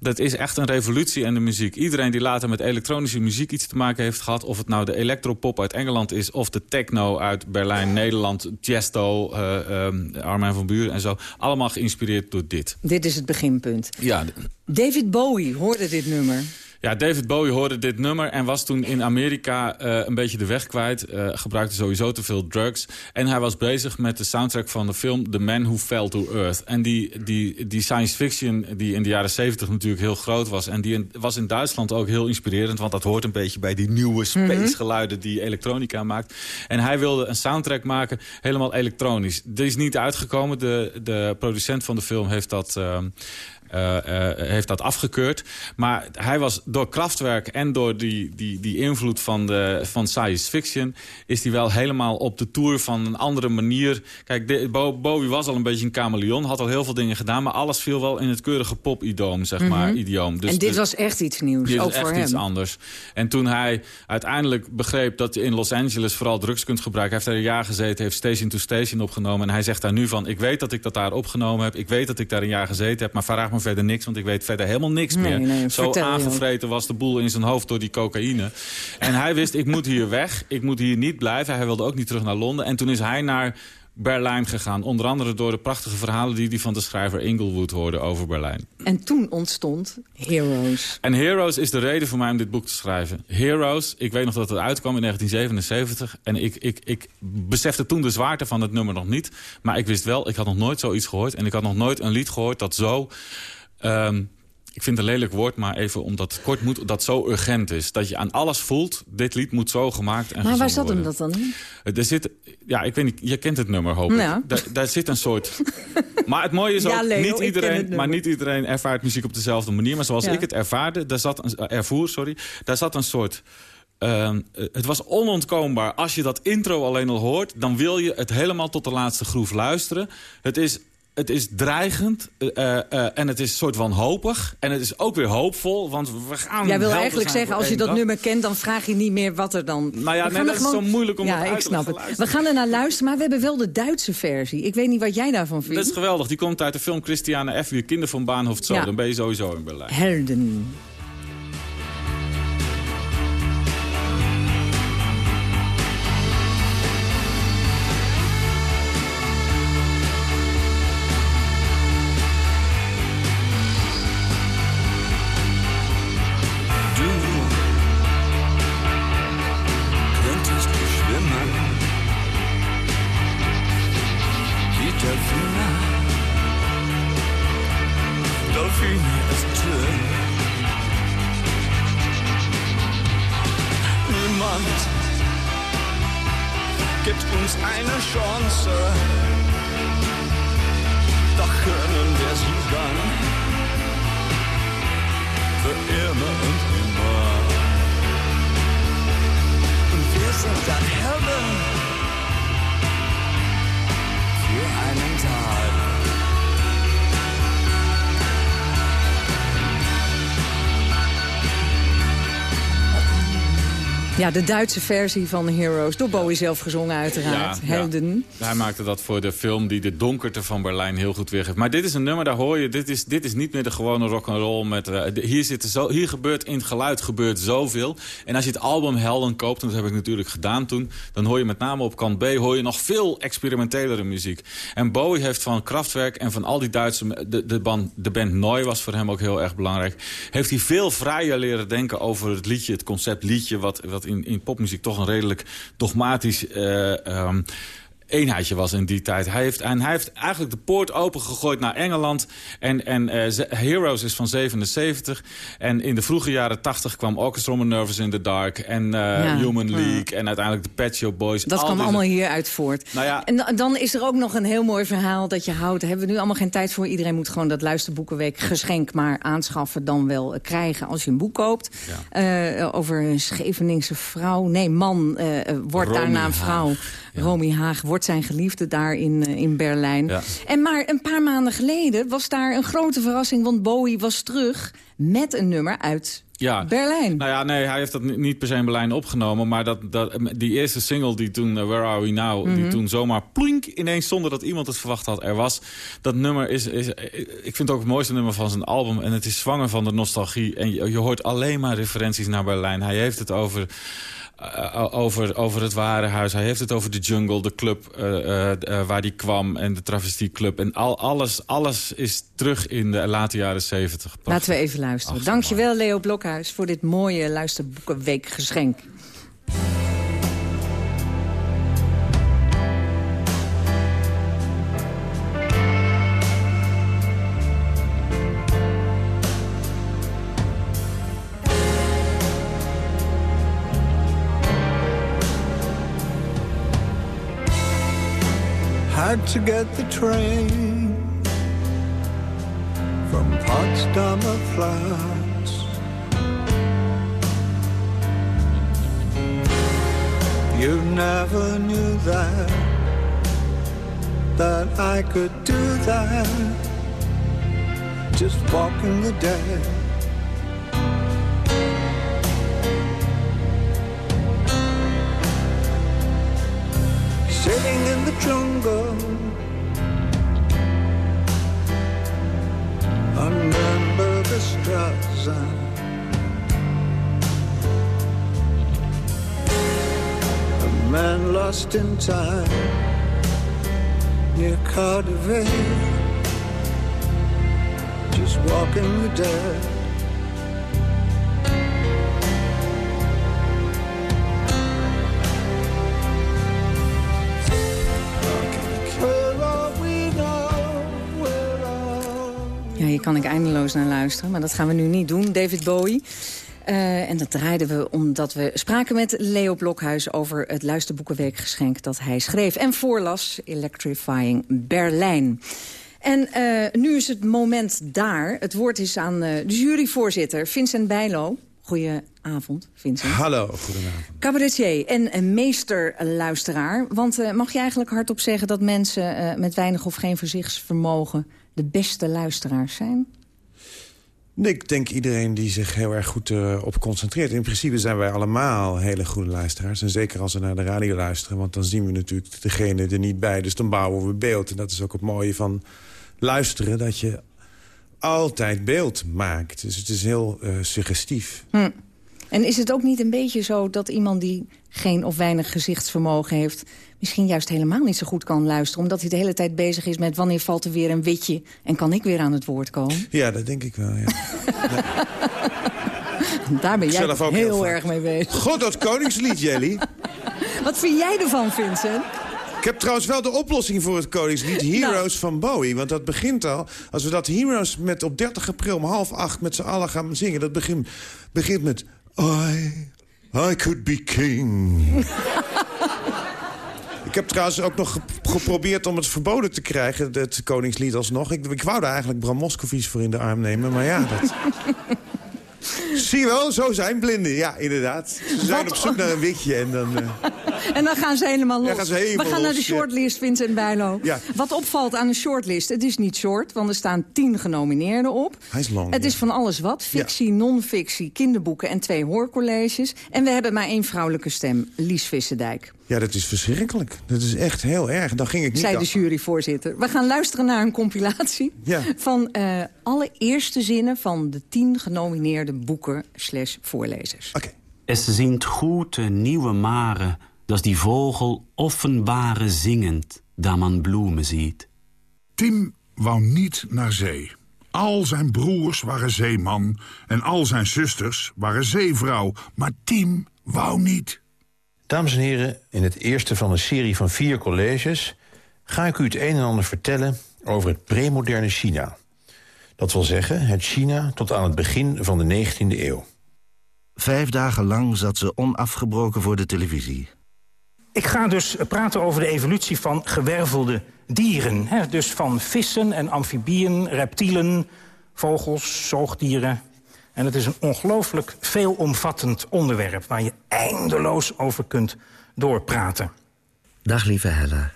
dat is echt een revolutie in de muziek. Iedereen die later met elektronische muziek iets te maken heeft gehad... of het nou de electropop uit Engeland is... of de techno uit Berlijn, Nederland, Tiesto, eh, ehm, Armin van Buren en zo... allemaal geïnspireerd door dit. Dit is het beginpunt. Ja, David Bowie hoorde dit nummer. Ja, David Bowie hoorde dit nummer en was toen in Amerika eh, een beetje de weg kwijt. Eh, gebruikte sowieso te veel drugs. En hij was bezig met de soundtrack van de film The Man Who Fell to Earth. En die, die, die science fiction die in de jaren 70 natuurlijk heel groot was... en die in- was in Duitsland ook heel inspirerend... want dat hoort een beetje bij die nieuwe space geluiden die elektronica maakt. En hij wilde een soundtrack maken, helemaal elektronisch. Die is niet uitgekomen. De, de producent van de film heeft dat... ehm, eh, eh, heeft dat afgekeurd. Maar hij was door Kraftwerk en door die, die, die invloed van, de, van science fiction... is hij wel helemaal op de tour van een andere manier. Kijk, de, Bo- Bowie was al een beetje een chameleon. Had al heel veel dingen gedaan. Maar alles viel wel in het keurige pop-idioom, zeg maar. Mhm. Idioom. Dus en dit was echt iets nieuws, dit ook is echt voor iets hem. anders. En toen hij uiteindelijk begreep dat je in Los Angeles vooral drugs kunt gebruiken... hij heeft daar een jaar gezeten, heeft Station to Station opgenomen... en hij zegt daar nu van, ik weet dat ik dat daar opgenomen heb... ik weet dat ik daar een jaar gezeten heb, maar vraag me verder niks... want ik weet verder helemaal niks Nee, meer. nee, Zo aangevreten was de boel in zijn hoofd door die cocaïne. En hij wist, ik moet hier weg, ik moet hier niet blijven. Hij wilde ook niet terug naar Londen. En toen is hij naar Berlijn gegaan. Onder andere door de prachtige verhalen die hij van de schrijver Inglewood hoorde over Berlijn. En toen ontstond Heroes. En Heroes is de reden voor mij om dit boek te schrijven. Heroes, ik weet nog dat het uitkwam in 1977. En ik, ik, ik besefte toen de zwaarte van het nummer nog niet. Maar ik wist wel, ik had nog nooit zoiets gehoord. En ik had nog nooit een lied gehoord dat zo... ehm, ik vind het een lelijk woord, maar even omdat het kort moet... dat zo urgent is. Dat je aan alles voelt, dit lied moet zo gemaakt en Maar waar zat hem dat dan in? Er zit, ja, ik weet niet, je kent het nummer hoop ik. Ja. Daar, daar zit een soort... [laughs] Maar het mooie is Ja, ook, Leo, ik niet iedereen, maar niet iedereen ervaart muziek op dezelfde manier. Maar zoals Ja. ik het ervaarde, daar zat een, eh, ervoer, sorry, daar zat een soort... ehm, eh, het was onontkoombaar. Als je dat intro alleen al hoort, dan wil je het helemaal tot de laatste groef luisteren. Het is, het is dreigend eh, eh, eh, en het is een soort wanhopig. En het is ook weer hoopvol, want we gaan Jij wil eigenlijk zeggen, als je dat dag. nummer kent... dan vraag je niet meer wat er dan... Nou ja, nee, dat er is zo moeilijk om ja, uit ik te snap leggen, het. We gaan er naar luisteren, maar we hebben wel de Duitse versie. Ik weet niet wat jij daarvan vindt. Dat is geweldig. Die komt uit de film Christiane F. Kinder van Bahnhof Zoo. Ja. Dan ben je sowieso in Berlijn. Helden. Ja, de Duitse versie van Heroes. Door Bowie zelf gezongen uiteraard. Ja, Helden. ja. Hij maakte dat voor de film die de donkerte van Berlijn heel goed weergeeft. Maar dit is een nummer, daar hoor je, dit is, dit is niet meer de gewone rock'n'roll. Met, eh, de- hier, zit zo, hier gebeurt in het geluid gebeurt zoveel. En als je het album Helden koopt, en dat heb ik natuurlijk gedaan toen... dan hoor je met name op kant B hoor je nog veel experimentelere muziek. En Bowie heeft van Kraftwerk en van al die Duitse... De, de, band, de band Neu was voor hem ook heel erg belangrijk. Heeft hij veel vrijer leren denken over het liedje, het concept liedje... wat, wat in, in popmuziek toch een redelijk dogmatisch... eh, ehm, eenheidje was in die tijd. Hij heeft, en hij heeft eigenlijk de poort opengegooid naar Engeland. En, en eh, Heroes is van 77. En in de vroege jaren 80 kwam Orchestra Nervous in the Dark. En eh, Ja. Human Ja. League. En uiteindelijk de Pet Shop Boys. Dat Al kwam deze- allemaal hieruit voort. Nou ja, En da- dan is er ook nog een heel mooi verhaal dat je houdt. Daar hebben we nu allemaal geen tijd voor. Iedereen moet gewoon dat luisterboekenweek geschenk maar aanschaffen. Dan wel krijgen als je een boek koopt. Eh, over een Scheveningse vrouw. Nee, man wordt daarna een Haag. Romy Haag wordt zijn geliefde daar in, eh, in Berlijn. Ja. En maar een paar maanden geleden was daar een grote verrassing. Want Bowie was terug met een nummer uit Ja. Berlijn. Nou ja, nee, hij heeft dat ni- niet per se in Berlijn opgenomen. Maar dat, dat, die eerste single die toen, eh, Where Are We Now... die Mhm. toen zomaar plink ineens zonder dat iemand het verwacht had, er was. Dat nummer is, is... Ik vind het ook het mooiste nummer van zijn album. En het is zwanger van de nostalgie. En je, je hoort alleen maar referenties naar Berlijn. Hij heeft het over... eh, over, over het Warenhuis. Hij heeft het over de jungle, de club eh, eh, eh, waar die kwam... en de travestieclub. En al, alles, alles is terug in de late jaren zeventig. Laten we even luisteren. Dankjewel Leo Blokhuis voor dit mooie luisterboekenweekgeschenk. Had to get the train from Potsdamer Platz. You never knew that, that I could do that. Just walking the dead. Sitting in the jungle lost in time near Cardiff. Just walking the dead. Hier kan ik eindeloos naar luisteren, maar dat gaan we nu niet doen. David Bowie. Eh, en dat draaiden we omdat we spraken met Leo Blokhuis... over het luisterboekenweekgeschenk dat hij schreef en voorlas... Electrifying Berlijn. En eh, nu is het moment daar. Het woord is aan eh, de juryvoorzitter Vincent Bijlo. Goedenavond, Vincent. Hallo, goedenavond. Cabaretier en een meesterluisteraar. Want mag je eigenlijk hardop zeggen dat mensen met weinig of geen verzichtsvermogen... de beste luisteraars zijn? Ik denk iedereen die zich heel erg goed eh, op concentreert. In principe zijn wij allemaal hele goede luisteraars. En zeker als we naar de radio luisteren. Want dan zien we natuurlijk degene er niet bij. Dus dan bouwen we beeld. En dat is ook het mooie van luisteren. Dat je altijd beeld maakt. Dus het is heel eh, suggestief. Hm. En is het ook niet een beetje zo dat iemand die geen of weinig gezichtsvermogen heeft... misschien juist helemaal niet zo goed kan luisteren... omdat hij de hele tijd bezig is met wanneer valt er weer een witje... en kan ik weer aan het woord komen? Ja, dat denk ik wel, ja. [laughs] Daar ben jij Zelf ook heel, heel erg mee bezig. God, dat koningslied, Jelly. [laughs] Wat vind jij ervan, Vincent? Ik heb trouwens wel de oplossing voor het koningslied Heroes van Bowie. Want dat begint al, als we dat Heroes met op 30 april om half acht met z'n allen gaan zingen... dat begint, begint met... I, I could be king. [laughs] ik heb trouwens ook nog ge- geprobeerd om het verboden te krijgen, het koningslied alsnog. Ik, wou daar eigenlijk Bram Moskovic voor in de arm nemen, maar ja... Dat... Zie je wel, zo zijn blinden. Ja, inderdaad. Ze zijn op zoek naar een witje en dan... eh, En dan gaan ze helemaal los. Ja, gaan ze helemaal We gaan naar de ja. shortlist, Vincent Bijlo. Ja. Wat opvalt aan de shortlist, het is niet short... want er staan tien genomineerden op. Hij is lang. Het is van alles wat. Fictie, non-fictie, kinderboeken en twee hoorcolleges. En we hebben maar één vrouwelijke stem, Lies Vissendijk. Ja, dat is verschrikkelijk. Dat is echt heel erg. Dan ging ik niet... Zei de juryvoorzitter. We gaan luisteren naar een compilatie... Ja. van eh, alle eerste zinnen van de tien genomineerde boeken slash voorlezers. Es sind gute nieuwe maren, dat die vogel offenbare zingend, da man bloemen ziet. Tim wou niet naar zee. Al zijn broers waren zeeman en al zijn zusters waren zeevrouw. Maar Tim wou niet. Dames en heren, in het eerste van een serie van vier colleges... ga ik u het een en ander vertellen over het premoderne China. Dat wil zeggen het China tot aan het begin van de 19e eeuw. Vijf dagen lang zat ze onafgebroken voor de televisie. Ik ga dus praten over de evolutie van gewervelde dieren. Hè? Dus van vissen en amfibieën, reptielen, vogels, zoogdieren. En het is een ongelooflijk veelomvattend onderwerp... waar je eindeloos over kunt doorpraten. Dag lieve Hella.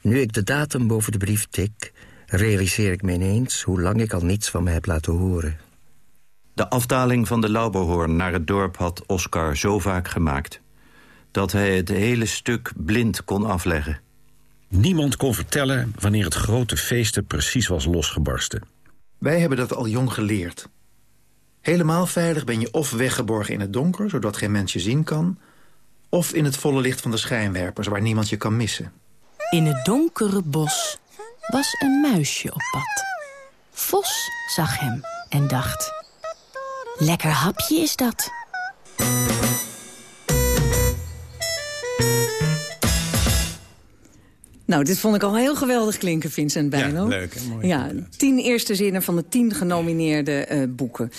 Nu ik de datum boven de brief tik... realiseer ik me ineens hoe lang ik al niets van me heb laten horen. De afdaling van de Lauberhoorn naar het dorp had Oscar zo vaak gemaakt... dat hij het hele stuk blind kon afleggen. Niemand kon vertellen wanneer het grote feesten precies was losgebarsten. Wij hebben dat al jong geleerd. Helemaal veilig ben je of weggeborgen in het donker... zodat geen mens je zien kan... of in het volle licht van de schijnwerpers... waar niemand je kan missen. In het donkere bos was een muisje op pad. Vos zag hem en dacht... Lekker hapje is dat. Nou, dit vond ik al heel geweldig klinken, Vincent Bijlo. Ja, leuk, hè? Mooi Ja, tien eerste zinnen van de tien genomineerde eh, boeken.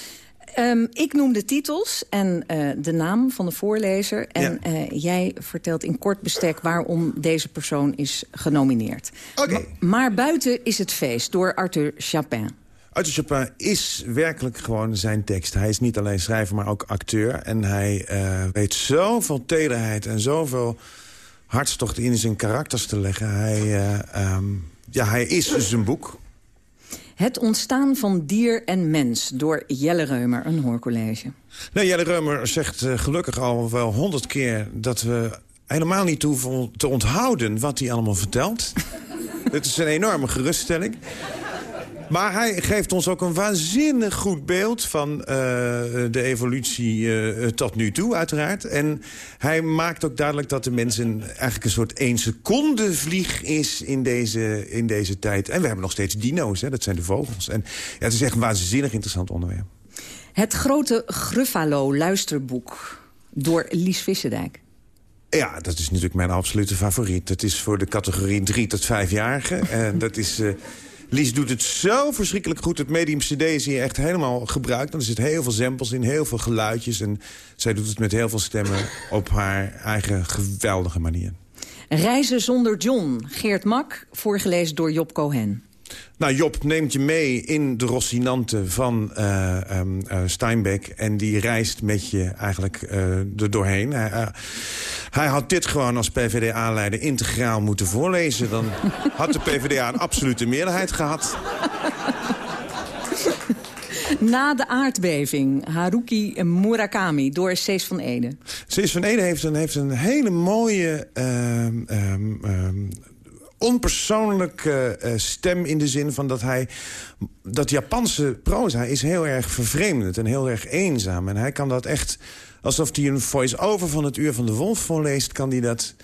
Ehm, ik noem de titels en eh, de naam van de voorlezer. En eh, jij vertelt in kort bestek waarom deze persoon is genomineerd. Ma- maar buiten is het feest door Arthur Chapin. Arthur Chopin is werkelijk gewoon zijn tekst. Hij is niet alleen schrijver, maar ook acteur. En hij eh, weet zoveel tederheid en zoveel hartstocht in zijn karakters te leggen. Hij, ehm, ja, hij is dus een boek. Het ontstaan van dier en mens door Jelle Reumer, een hoorcollege. Nou, Jelle Reumer zegt eh, gelukkig al wel honderd keer... dat we helemaal niet hoeven te onthouden wat hij allemaal vertelt. [laughs] Dit is een enorme geruststelling. Maar hij geeft ons ook een waanzinnig goed beeld van eh, de evolutie eh, tot nu toe, uiteraard. En hij maakt ook duidelijk dat de mens een, eigenlijk een soort één seconde vlieg is in deze, in deze tijd. En we hebben nog steeds dino's, hè, dat zijn de vogels. En ja, het is echt een waanzinnig interessant onderwerp. Het grote Gruffalo luisterboek door Lies Visserdijk. Ja, dat is natuurlijk mijn absolute favoriet. Dat is voor de categorie 3 tot 5-jarigen. en dat is... Uh, Lies doet het zo verschrikkelijk goed. Het medium cd is hier echt helemaal gebruikt. Er zitten heel veel samples in, heel veel geluidjes. En zij doet het met heel veel stemmen op haar eigen geweldige manier. Reizen zonder John, Geert Mak, voorgelezen door Job Cohen. Nou, Job neemt je mee in de Rossinante van uh, um, uh, Steinbeck... en die reist met je eigenlijk uh, er doorheen. Hij, hij, had dit gewoon als PvdA-leider integraal moeten voorlezen. Dan had de PvdA een absolute meerderheid gehad. Na de aardbeving, Haruki Murakami door Cees van Ede. Cees van Ede heeft een, heeft een hele mooie... Um, um, onpersoonlijke uh, stem in de zin van dat hij... dat Japanse proza is heel erg vervreemdend en heel erg eenzaam. En hij kan dat echt, alsof hij een voice-over van het Uur van de Wolf voorleest... kan hij dat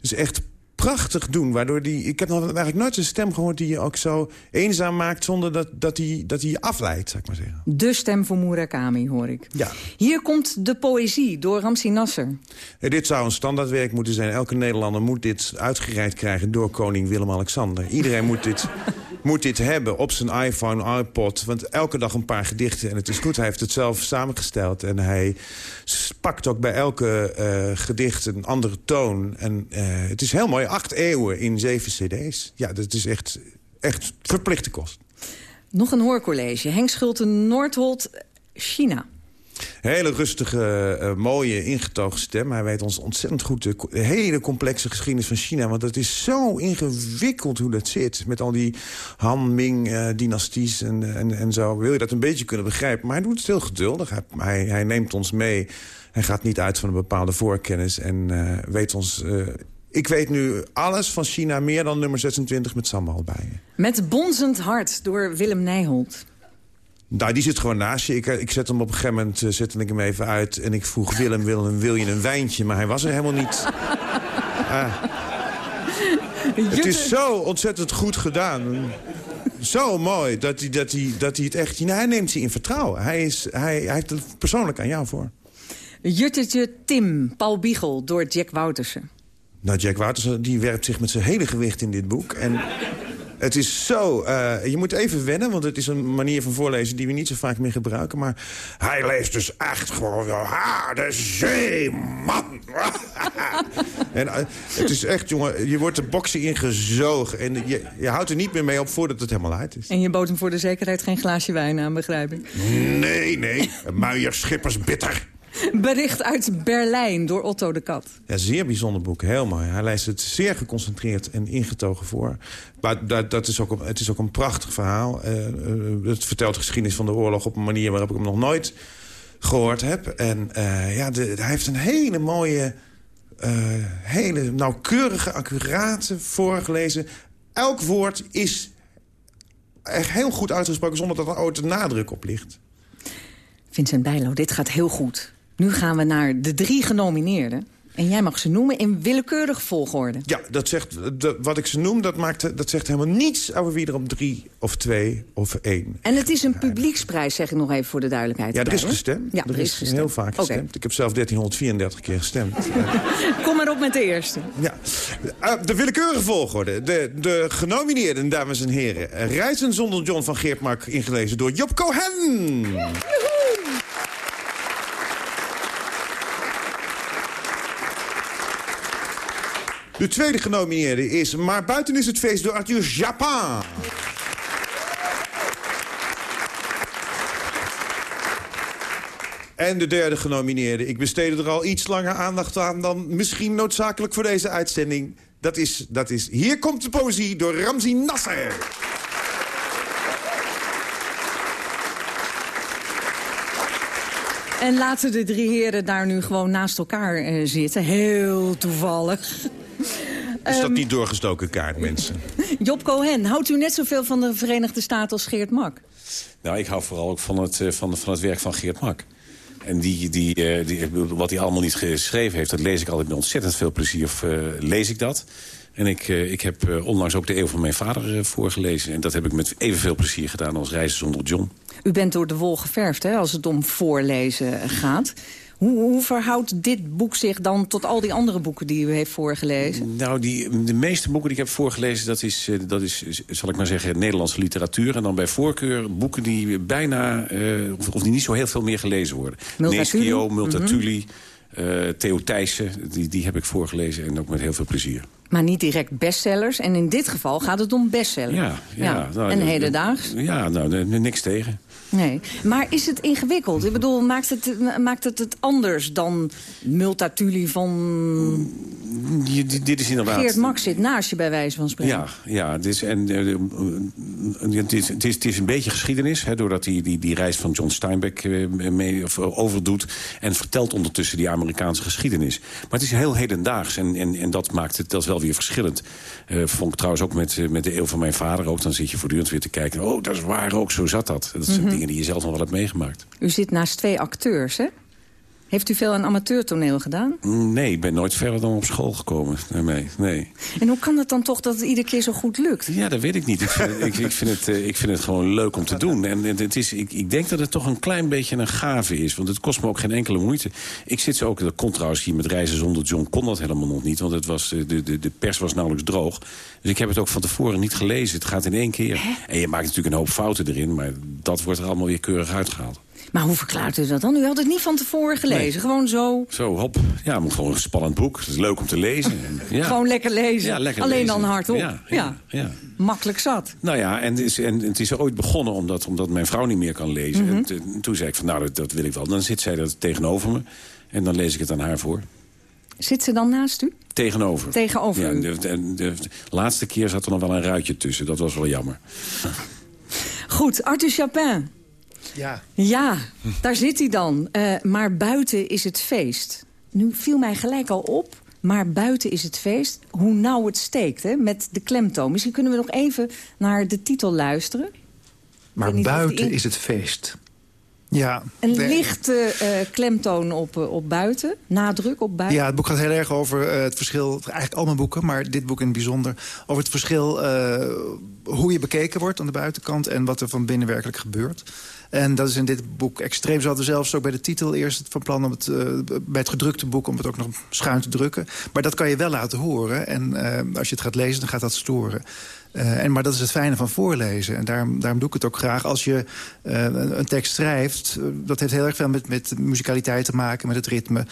dus echt prachtig doen. Waardoor die, ik heb nog eigenlijk nooit een stem gehoord die je ook zo eenzaam maakt... zonder dat, dat, die, dat die je afleidt, zou ik maar zeggen. De stem voor Murakami, hoor ik. Ja. Hier komt de poëzie door Ramsi Nasser. Ja, dit zou een standaardwerk moeten zijn. Elke Nederlander moet dit uitgereikt krijgen door koning Willem-Alexander. Iedereen moet dit, [laughs] moet dit hebben op zijn iPhone, iPod. Want elke dag een paar gedichten. En het is goed, hij heeft het zelf samengesteld. En hij pakt ook bij elke uh, gedicht een andere toon. En uh, het is heel mooi acht eeuwen in zeven cd's. Ja, dat is echt, echt verplichte kost. Nog een hoorcollege. Henk Schulte Noordholt, China. Hele rustige, uh, mooie, ingetogen stem. Hij weet ons ontzettend goed de hele complexe geschiedenis van China. Want het is zo ingewikkeld hoe dat zit. Met al die Han-Ming-dynasties uh, en, en, en zo. Wil je dat een beetje kunnen begrijpen. Maar hij doet het heel geduldig. Hij, hij, neemt ons mee. Hij gaat niet uit van een bepaalde voorkennis. En weet ons ik weet nu alles van China, meer dan nummer 26 met sambal bij. Met bonzend hart door Willem Nijholt. Nou, die zit gewoon naast je. Ik, ik zet hem op een gegeven moment, uh, zette ik hem even uit... en ik vroeg Willem, Willem, wil je een wijntje? Maar hij was er helemaal niet. ah. Het is zo ontzettend goed gedaan. Zo mooi dat hij, dat hij, dat hij het echt... Nou, hij neemt ze in vertrouwen. Hij, is, hij, hij heeft het persoonlijk aan jou voor. Juttertje Tim, Paul Biegel door Jack Woutersen. Nou, Jack Wouters die werpt zich met zijn hele gewicht in dit boek. En het is zo... Uh, je moet even wennen, want het is een manier van voorlezen... die we niet zo vaak meer gebruiken. Maar hij leest dus echt gewoon wel... Ha, de zeeman! [laughs] en uh, het is echt, jongen... Je wordt de boksen ingezogen. En je, je houdt er niet meer mee op voordat het helemaal uit is. En je bood hem voor de zekerheid geen glaasje wijn aan, begrijp ik? Nee, nee. Muier Schippers bitter. Bericht uit Berlijn door Otto de Kat. Ja, zeer bijzonder boek. Heel mooi. Hij leest het zeer geconcentreerd en ingetogen voor. Maar dat, dat is ook een, het is ook een prachtig verhaal. Uh, uh, het vertelt de geschiedenis van de oorlog op een manier waarop ik hem nog nooit gehoord heb. En uh, ja, de, hij heeft een hele mooie, hele nauwkeurige, accurate voorgelezen. Elk woord is echt heel goed uitgesproken zonder dat er ooit een nadruk op ligt. Vincent Bijlo, dit gaat heel goed. Nu gaan we naar de drie genomineerden. En jij mag ze noemen in willekeurige volgorde. Ja, dat zegt, de, wat ik ze noem, dat, maakt, dat zegt helemaal niets over wie er op drie of twee of één. En het is een publieksprijs, zeg ik nog even voor de duidelijkheid. Ja, er is gestemd. Ja, er, is, heel vaak gestemd. Okay. Ik heb zelf 1334 keer gestemd. [laughs] Kom maar op met de eerste. Ja. Uh, de willekeurige volgorde. De, de genomineerden, dames en heren. Reizen zonder John van Geertmark, ingelezen door Job Cohen. De tweede genomineerde is Maar buiten is het feest door Arthur Japan. En de derde genomineerde. Ik besteed er al iets langer aandacht aan dan misschien noodzakelijk voor deze uitzending. Dat is, dat is Hier komt de poëzie door Ramzi Nasser. En laten de drie heren daar nu gewoon naast elkaar uh, zitten. Heel toevallig. Is dat um, niet doorgestoken kaart, mensen? [laughs] Job Cohen, houdt u net zoveel van de Verenigde Staten als Geert Mak? Nou, ik hou vooral ook van het, eh, van, van het werk van Geert Mak. En die, die, eh, die, wat hij allemaal niet geschreven heeft, dat lees ik altijd met ontzettend veel plezier. Of, eh, lees ik dat. En ik, eh, ik heb eh, onlangs ook de eeuw van mijn vader eh, voorgelezen. En dat heb ik met evenveel plezier gedaan als Reizen zonder John. U bent door de wol geverfd hè, als het om voorlezen gaat. Hoe, hoe verhoudt dit boek zich dan tot al die andere boeken die u heeft voorgelezen? Nou, die, de meeste boeken die ik heb voorgelezen... dat is, dat is, zal ik maar zeggen, Nederlandse literatuur. En dan bij voorkeur boeken die bijna... of, of die niet zo heel veel meer gelezen worden. Multatuli? Neschio, Multatuli, eh, Theo Thijssen. Die, die heb ik voorgelezen en ook met heel veel plezier. Maar niet direct bestsellers. En in dit geval gaat het om bestsellers. Ja, ja. nou, en de- hedendaags? Ja, nou, niks tegen. Nee. Maar is het ingewikkeld? Ik bedoel, maakt het, maakt het het anders dan Multatuli van... Je- dit- is inderdaad... Geert Max zit naast je bij wijze van spreken. Ja, ja dit is, en, eh, eh, het, is, het, is, het is een beetje geschiedenis... Hè, doordat hij die, die reis van John Steinbeck eh, mee, of, overdoet... en vertelt ondertussen die Amerikaanse geschiedenis. Maar het is heel hedendaags en, en, en dat maakt het dat is wel weer verschillend. Vond ik trouwens ook met, met de eeuw van mijn vader ook. Dan zit je voortdurend weer te kijken... oh, dat is waar ook, zo zat dat. Dat Mhm. Dingen die je zelf nog wel hebt meegemaakt. U zit naast twee acteurs, hè? Heeft u veel aan amateurtoneel gedaan? Nee, ik ben nooit verder dan op school gekomen daarmee. Nee. En hoe kan het dan toch dat het iedere keer zo goed lukt? Ja, dat weet ik niet. Ik vind, ik, ik vind, het, eh, ik vind het gewoon leuk om te doen. En het het is, ik, ik denk dat het toch een klein beetje een gave is. Want het kost me ook geen enkele moeite. Ik zit zo ook, dat kon trouwens hier met Reizen zonder John... kon dat helemaal nog niet, want het was, eh, de, de, de pers was nauwelijks droog. Dus ik heb het ook van tevoren niet gelezen. Het gaat in één keer. En je maakt natuurlijk een hoop fouten erin... maar dat wordt er allemaal weer keurig uitgehaald. Maar hoe verklaart u dat dan? U had het niet van tevoren gelezen, Nee. gewoon zo... Zo, hop. Ja, gewoon een spannend boek. Het is leuk om te lezen. En, [laughs] ja. Gewoon lekker lezen. Ja, lekker Alleen lezen. dan hardop. Ja, Ja. Makkelijk zat. Nou ja, en het is, en het is ooit begonnen omdat, omdat mijn vrouw niet meer kan lezen. Mhm. en, toen zei ik van, nou, dat, dat wil ik wel. Dan zit zij dat tegenover me en dan lees ik het aan haar voor. Zit ze dan naast u? Tegenover. Tegenover ja, de- de laatste keer zat er nog wel een ruitje tussen. Dat was wel jammer. Goed, Arthur Chapin. Ja. Ja, daar zit hij dan. Eh, maar buiten is het feest. Nu viel mij gelijk al op, maar buiten is het feest. Hoe nauw het steekt, hè, met de klemtoon. Misschien kunnen we nog even naar de titel luisteren. Maar buiten in- is het feest. Ja. Een de- lichte eh, klemtoon op, eh, op buiten, nadruk op buiten. Ja, het boek gaat heel erg over het verschil... eigenlijk al mijn boeken, maar dit boek in het bijzonder... over het verschil eh, hoe je bekeken wordt aan de buitenkant... en wat er van binnen werkelijk gebeurt. En dat is in dit boek extreem. Ze hadden zelfs ook bij de titel eerst van plan... om het, eh, bij het gedrukte boek om het ook nog schuin te drukken. Maar dat kan je wel laten horen. En eh, als je het gaat lezen, dan gaat dat storen. Eh, en, maar dat is het fijne van voorlezen. En daarom, daarom doe ik het ook graag. Als je een, tekst schrijft, dat heeft heel erg veel met, met muzikaliteit te maken... met het ritme,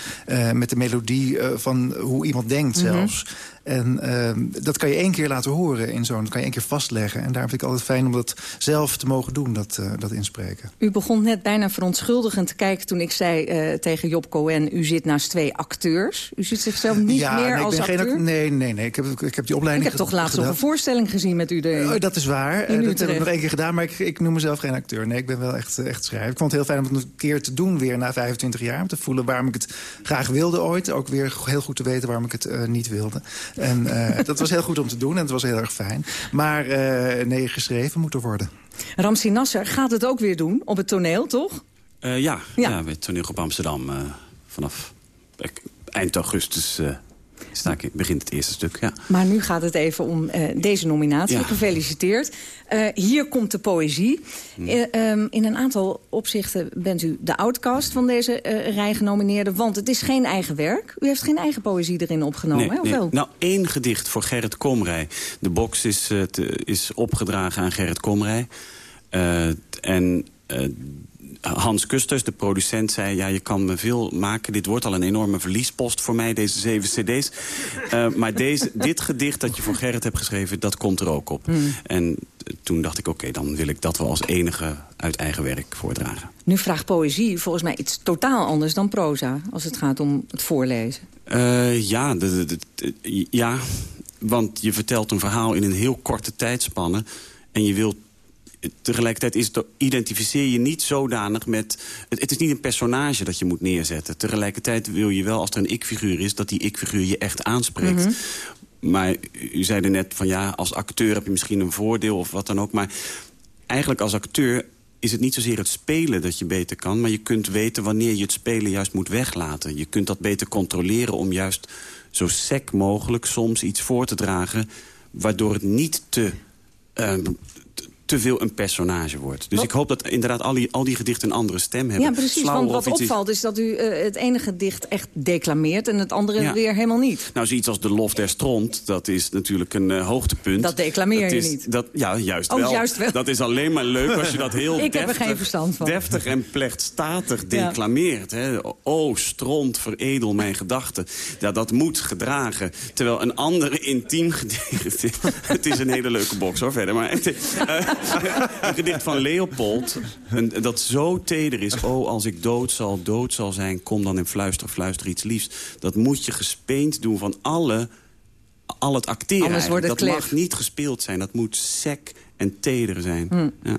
met de melodie van hoe iemand denkt Mhm. zelfs. En eh, dat kan je één keer laten horen in zo'n... dat kan je één keer vastleggen. En daarom vind ik altijd fijn om dat zelf te mogen doen, dat, eh, dat inspreken. U begon net bijna verontschuldigend te kijken toen ik zei eh, tegen Job Cohen... u zit naast twee acteurs. U ziet zichzelf niet ja, meer nee, ik als ben geen acteur? act- nee, nee, nee. Ik heb, ik heb die ik opleiding heb toch laatst nog een voorstelling gezien met u erin. Oh, dat is waar. Eh, dat heb ik nog één keer gedaan, maar ik, ik noem mezelf geen acteur. Nee, ik ben wel echt, echt schrijver. Ik vond het heel fijn om het een keer te doen weer na 25 jaar. Om te voelen waarom ik het graag wilde ooit. Ook weer heel goed te weten waarom ik het niet wilde. En eh, dat was heel goed om te doen en het was heel erg fijn. Maar eh, nee, geschreven moet er worden. Ramsi Nasser gaat het ook weer doen op het toneel, toch? Eh, ja, Ja. ja. het toneel op Amsterdam. eh, vanaf eind augustus eh, sta ik, begint het eerste stuk. Ja. Maar nu gaat het even om eh, deze nominatie. Ja. Gefeliciteerd. Eh, hier komt de poëzie. Hmm. Eh, ehm, in een aantal opzichten bent u de outcast van deze rij genomineerden. Want het is geen eigen werk. U heeft geen eigen poëzie erin opgenomen, hè? Of wel? Nou, één gedicht voor Gerrit Komrij. De box is, te- is opgedragen aan Gerrit Komrij. En Hans Kusters, de producent, zei... ja, je kan me veel maken. Dit wordt al een enorme verliespost voor mij, deze zeven cd's. Eh, maar deze, [laughs] dit gedicht dat je voor Gerrit hebt geschreven... dat komt er ook op. Hmm. En toen dacht ik, oké, dan wil ik dat wel als enige uit eigen werk voordragen. Nu vraagt poëzie volgens mij iets totaal anders dan proza... als het gaat om het voorlezen. Eh, ja, de, de- de- de- ja, want je vertelt een verhaal in een heel korte tijdspanne... en je wilt tegelijkertijd is het, identificeer je niet zodanig met... Het, het is niet een personage dat je moet neerzetten. Tegelijkertijd wil je wel, als er een ik-figuur is... dat die ik-figuur je echt aanspreekt. Mhm. maar u zei er net van ja, als acteur heb je misschien een voordeel of wat dan ook. Maar eigenlijk als acteur is het niet zozeer het spelen dat je beter kan... maar je kunt weten wanneer je het spelen juist moet weglaten. Je kunt dat beter controleren om juist zo sec mogelijk soms iets voor te dragen... waardoor het niet te, uh, te veel een personage wordt. Dus Wat? ik hoop dat inderdaad al die, al die gedichten een andere stem hebben. Ja, precies. Want wat opvalt is dat u eh, het ene gedicht echt declameert... en het andere Ja. weer helemaal niet. Nou, zoiets als de lof der stront, dat is natuurlijk een eh, hoogtepunt. Dat declameer Dat je is- niet. Dat, ja, juist Oh, wel. juist wel. Dat is alleen maar leuk als je dat heel [laughs] Ik heb er deftig, geen verstand van. deftig en plechtstatig Ja. declameert. Hè. O, stront, veredel mijn gedachten. Ja, dat moet gedragen. Terwijl een andere intiem gedicht... [laughs] het is een hele leuke box, hoor, verder. Maar het, [laughs] [laughs] een gedicht van Leopold, dat zo teder is... Oh, als ik dood zal, dood zal zijn, kom dan en fluister, fluister iets liefs. Dat moet je gespeend doen van alle al het acteren het Dat klef. mag niet gespeeld zijn. Dat moet sec en teder zijn. Hm. Ja.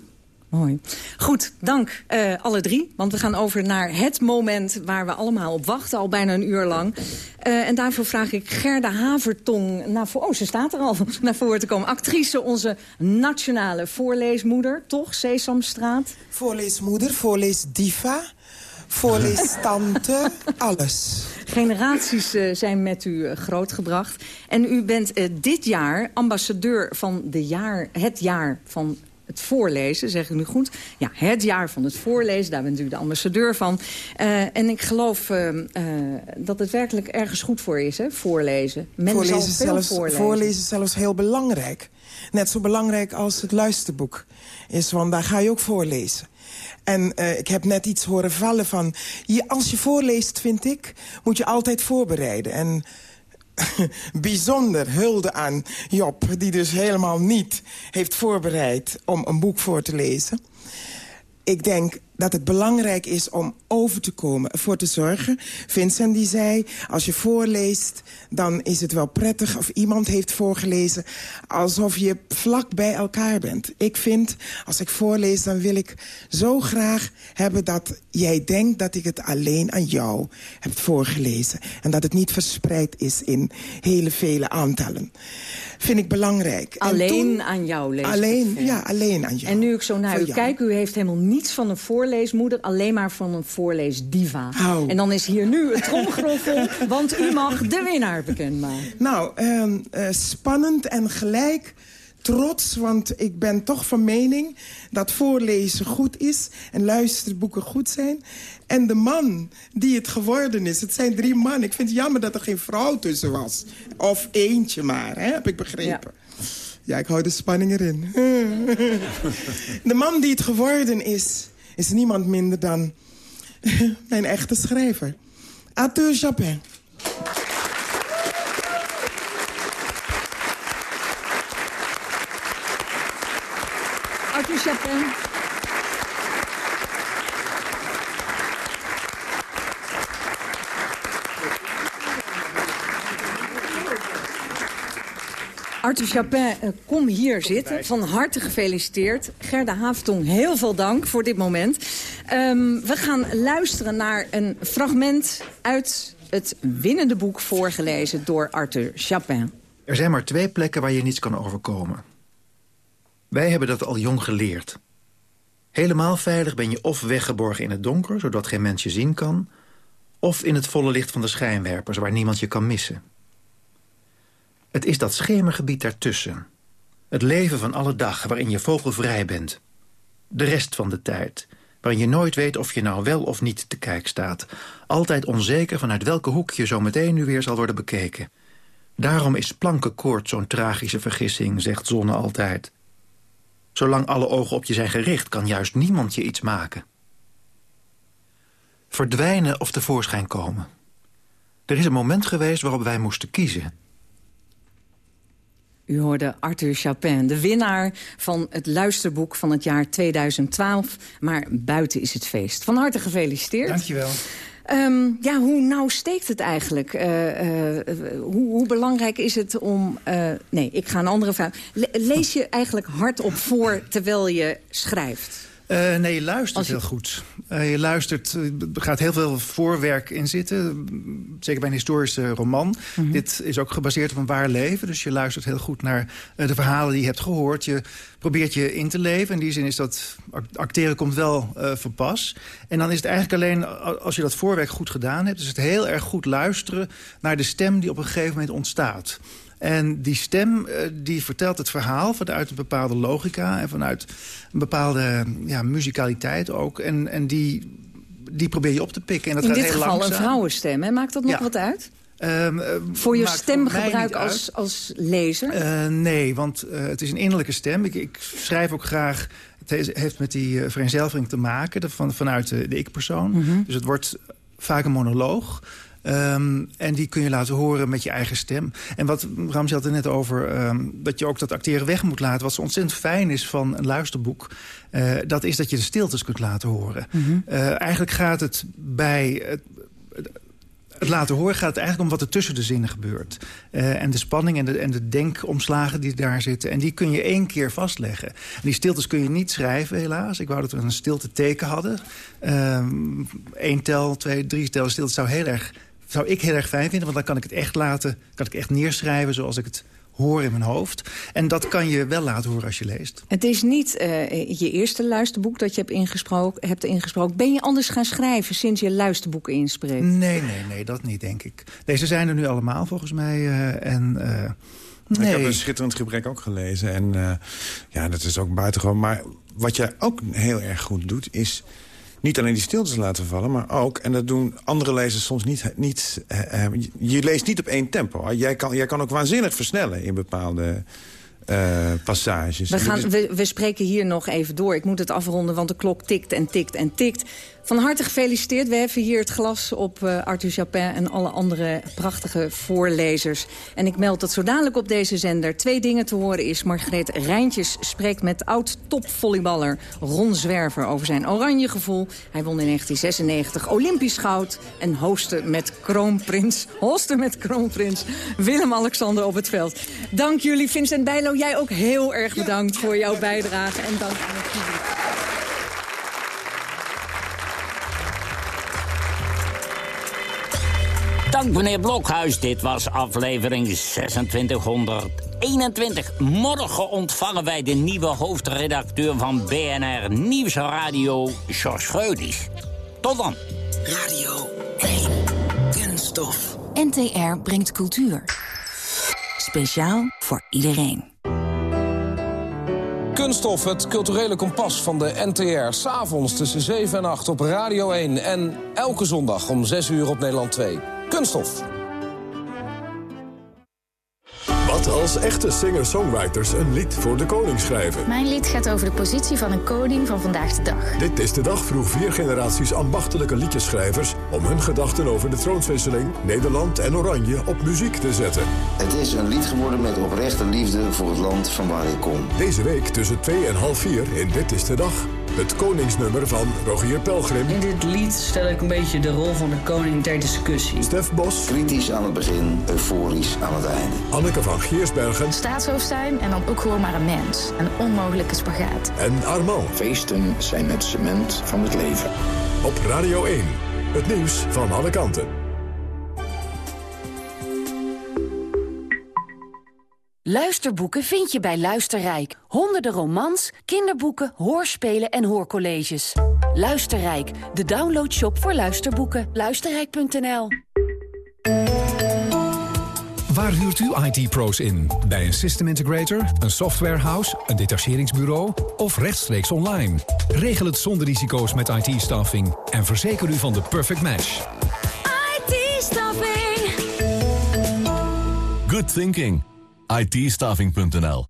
Mooi. Goed, dank eh, alle drie. Want we gaan over naar het moment waar we allemaal op wachten. Al bijna een uur lang. Eh, en daarvoor vraag ik Gerda Havertong... Naar vo- oh, ze staat er al [laughs] naar voren te komen. Actrice, onze nationale voorleesmoeder. Toch, Sesamstraat? Voorleesmoeder, voorleesdiva, voorleestante, [laughs] alles. Generaties eh, zijn met u grootgebracht. En u bent dit jaar ambassadeur van de jaar, het jaar van het voorlezen, zeg ik nu goed? Ja, het jaar van het voorlezen, daar bent u de ambassadeur van. Eh, en ik geloof eh, eh, dat het werkelijk ergens goed voor is, hè, voorlezen. Men voorlezen, zal veel zelfs, voorlezen. voorlezen zelfs heel belangrijk. Net zo belangrijk als het luisterboek is, want daar ga je ook voorlezen. En eh, ik heb net iets horen vallen van... Je, als je voorleest, vind ik, moet je altijd voorbereiden. En [laughs] bijzonder hulde aan Job, die dus helemaal niet heeft voorbereid... om een boek voor te lezen. Ik denk dat het belangrijk is om over te komen, ervoor te zorgen. Vincent die zei, als je voorleest, dan is het wel prettig... of iemand heeft voorgelezen, alsof je vlak bij elkaar bent. Ik vind, als ik voorlees, dan wil ik zo graag hebben... dat jij denkt dat ik het alleen aan jou heb voorgelezen. En dat het niet verspreid is in hele vele aantallen. Vind ik belangrijk. En Alleen toen- aan jou lezen. Alleen, ja, alleen aan jou. En nu ik zo naar u jou. kijk, u heeft helemaal niets van een voorleesmoeder... alleen maar van een voorleesdiva. Hou. En dan is hier nu het tromgeroffel, [laughs] want u mag de winnaar bekendmaken. Nou, ehm, eh, spannend en gelijk trots, want ik ben toch van mening dat voorlezen goed is en luisterboeken goed zijn. En de man die het geworden is, het zijn drie mannen. Ik vind het jammer dat er geen vrouw tussen was. Of eentje maar, hè, heb ik begrepen. Ja, ik hou de spanning erin. [laughs] De man die het geworden is, is niemand minder dan [laughs] mijn echte schrijver. Arthur Japin. Arthur Chapin. Arthur Chapin, eh, kom hier zitten. Van harte gefeliciteerd. Gerda Haftong, heel veel dank voor dit moment. Ehm, we gaan luisteren naar een fragment uit het winnende boek... voorgelezen door Arthur Chapin. Er zijn maar twee plekken waar je niets kan overkomen. Wij hebben dat al jong geleerd. Helemaal veilig ben je of weggeborgen in het donker... zodat geen mens je zien kan... of in het volle licht van de schijnwerpers... waar niemand je kan missen. Het is dat schemergebied daartussen. Het leven van alle dag waarin je vogelvrij bent. De rest van de tijd, waarin je nooit weet of je nou wel of niet te kijk staat. Altijd onzeker vanuit welke hoek je zo meteen nu weer zal worden bekeken. Daarom is plankenkoord zo'n tragische vergissing, zegt Zonne altijd. Zolang alle ogen op je zijn gericht, kan juist niemand je iets maken. Verdwijnen of tevoorschijn komen. Er is een moment geweest waarop wij moesten kiezen. U hoorde Arthur Chapin, de winnaar van het luisterboek van het jaar 2012. Maar buiten is het feest. Van harte gefeliciteerd. Dankjewel. Ehm ja, hoe nauw steekt het eigenlijk? Eh, eh, hoe, hoe belangrijk is het om... eh, nee, ik ga een andere vraag. Le- lees je eigenlijk hardop voor terwijl je schrijft? Uh, nee, je luistert heel goed. Uh, je luistert, er gaat heel veel voorwerk in zitten. Zeker bij een historische roman. Mm -hmm. Dit is ook gebaseerd op een waar leven. Dus je luistert heel goed naar uh, de verhalen die je hebt gehoord. Je probeert je in te leven. In die zin is dat acteren komt wel van pas. En dan is het eigenlijk alleen als je dat voorwerk goed gedaan hebt... is het heel erg goed luisteren naar de stem die op een gegeven moment ontstaat. En die stem die vertelt het verhaal vanuit een bepaalde logica... en vanuit een bepaalde ja, muzikaliteit ook. En, en die, die probeer je op te pikken. En dat In gaat dit heel geval langzaam. een vrouwenstem, hè? Maakt dat nog Ja. wat uit? Um, uh, Voor je stemgebruik als, als lezer? Uh, nee, want uh, het is een innerlijke stem. Ik, ik schrijf ook graag... Het he- heeft met die vereenzelviging te maken van, vanuit de, de ik-persoon. Mhm. Dus het wordt vaak een monoloog. Um, en die kun je laten horen met je eigen stem. En wat Ramzi had er net over... Um, dat je ook dat acteren weg moet laten. Wat zo ontzettend fijn is van een luisterboek... Uh, dat is dat je de stiltes kunt laten horen. Mhm. Uh, eigenlijk gaat het bij... Het, het laten horen gaat het eigenlijk om wat er tussen de zinnen gebeurt. Uh, en de spanning en de, en de denkomslagen die daar zitten. En die kun je één keer vastleggen. En die stiltes kun je niet schrijven, helaas. Ik wou dat we een stilte teken hadden. Eén um, tel, twee, drie tel stilte zou, heel erg, zou ik heel erg fijn vinden. Want dan kan ik het echt laten, kan ik echt neerschrijven zoals ik het hoor in mijn hoofd. En dat kan je wel laten horen als je leest. Het is niet uh, je eerste luisterboek dat je hebt ingesproken, hebt ingesproken. Ben je anders gaan schrijven sinds je luisterboeken inspreekt? Nee, nee, nee, dat niet, denk ik. Deze zijn er nu allemaal, volgens mij. Uh, en... Uh, Nee. Ik heb een schitterend gebrek ook gelezen. En uh, ja, dat is ook buitengewoon. Maar wat jij ook heel erg goed doet, is niet alleen die stiltes laten vallen... maar ook, en dat doen andere lezers soms niet... niet uh, je leest niet op één tempo. Jij kan, jij kan ook waanzinnig versnellen in bepaalde... Uh, passages. We, gaan, we, we, spreken hier nog even door. Ik moet het afronden, want de klok tikt en tikt en tikt. Van harte gefeliciteerd. We heffen hier het glas op uh, Arthur Japin en alle andere prachtige voorlezers. En ik meld dat zo dadelijk op deze zender twee dingen te horen is. Margreet Rijntjes spreekt met oud-topvolleyballer Ron Zwerver... over zijn oranje gevoel. Hij won in 1996 Olympisch goud en hostte met kroonprins... hostte met kroonprins Willem-Alexander op het veld. Dank jullie, Vincent Bijlo. Jij ook heel erg bedankt voor jouw bijdrage. En dank aan het publiek. Dank meneer Blokhuis. Dit was aflevering 2621. Morgen ontvangen wij de nieuwe hoofdredacteur van BNR Nieuwsradio, George Geudis. Tot dan. Radio 1. Kunststof. NTR brengt cultuur. Speciaal voor iedereen. Kunststof, het culturele kompas van de NTR. S'avonds tussen 7 en 8 op Radio 1. En elke zondag om 6 uur op Nederland 2. Kunststof. Wat als echte singer-songwriters een lied voor de koning schrijven? Mijn lied gaat over de positie van een koning van vandaag de dag. Dit is de dag vroeg vier generaties ambachtelijke liedjeschrijvers... om hun gedachten over de troonswisseling, Nederland en Oranje op muziek te zetten. Het is een lied geworden met oprechte liefde voor het land van waar ik kom. Deze week tussen twee en half vier in Dit is de Dag... Het koningsnummer van Rogier Pelgrim. In dit lied stel ik een beetje de rol van de koning ter discussie. Stef Bos. Kritisch aan het begin, euforisch aan het einde. Anneke van Giersbergen. Staatshoofd zijn en dan ook gewoon maar een mens. Een onmogelijke spagaat. En Armand. Feesten zijn het cement van het leven. Op Radio 1. Het nieuws van alle kanten. Luisterboeken vind je bij Luisterrijk. Honderden romans, kinderboeken, hoorspelen en hoorcolleges. Luisterrijk, de downloadshop voor luisterboeken. Luisterrijk.nl Waar huurt u IT-pro's in? Bij een system integrator, een softwarehouse, een detacheringsbureau of rechtstreeks online? Regel het zonder risico's met IT-staffing en verzeker u van de perfect match. IT-staffing Good thinking itstaving.nl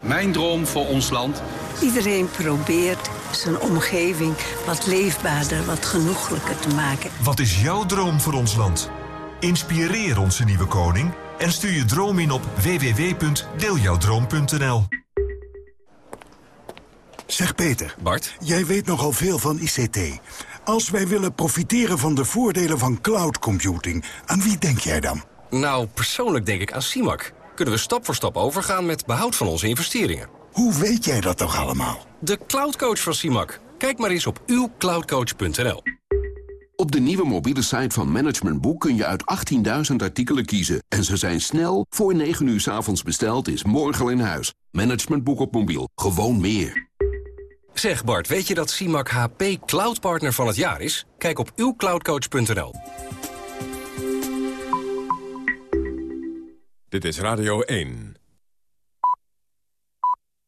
Mijn droom voor ons land. Iedereen probeert zijn omgeving wat leefbaarder, wat genoeglijker te maken. Wat is jouw droom voor ons land? Inspireer onze nieuwe koning en stuur je droom in op www.deeljouwdroom.nl Zeg Peter. Bart. Jij weet nogal veel van ICT. Als wij willen profiteren van de voordelen van cloud computing, aan wie denk jij dan? Nou, persoonlijk denk ik aan CIMAC. Kunnen we stap voor stap overgaan met behoud van onze investeringen. Hoe weet jij dat toch allemaal? De cloudcoach van CIMAC. Kijk maar eens op uwcloudcoach.nl. Op de nieuwe mobiele site van Management Boek kun je uit 18.000 artikelen kiezen. En ze zijn snel, voor 9 uur s avonds besteld, is morgen al in huis. Management Boek op mobiel, gewoon meer. Zeg Bart, weet je dat CIMAC HP Cloud Partner van het jaar is? Kijk op uwcloudcoach.nl. Dit is Radio 1.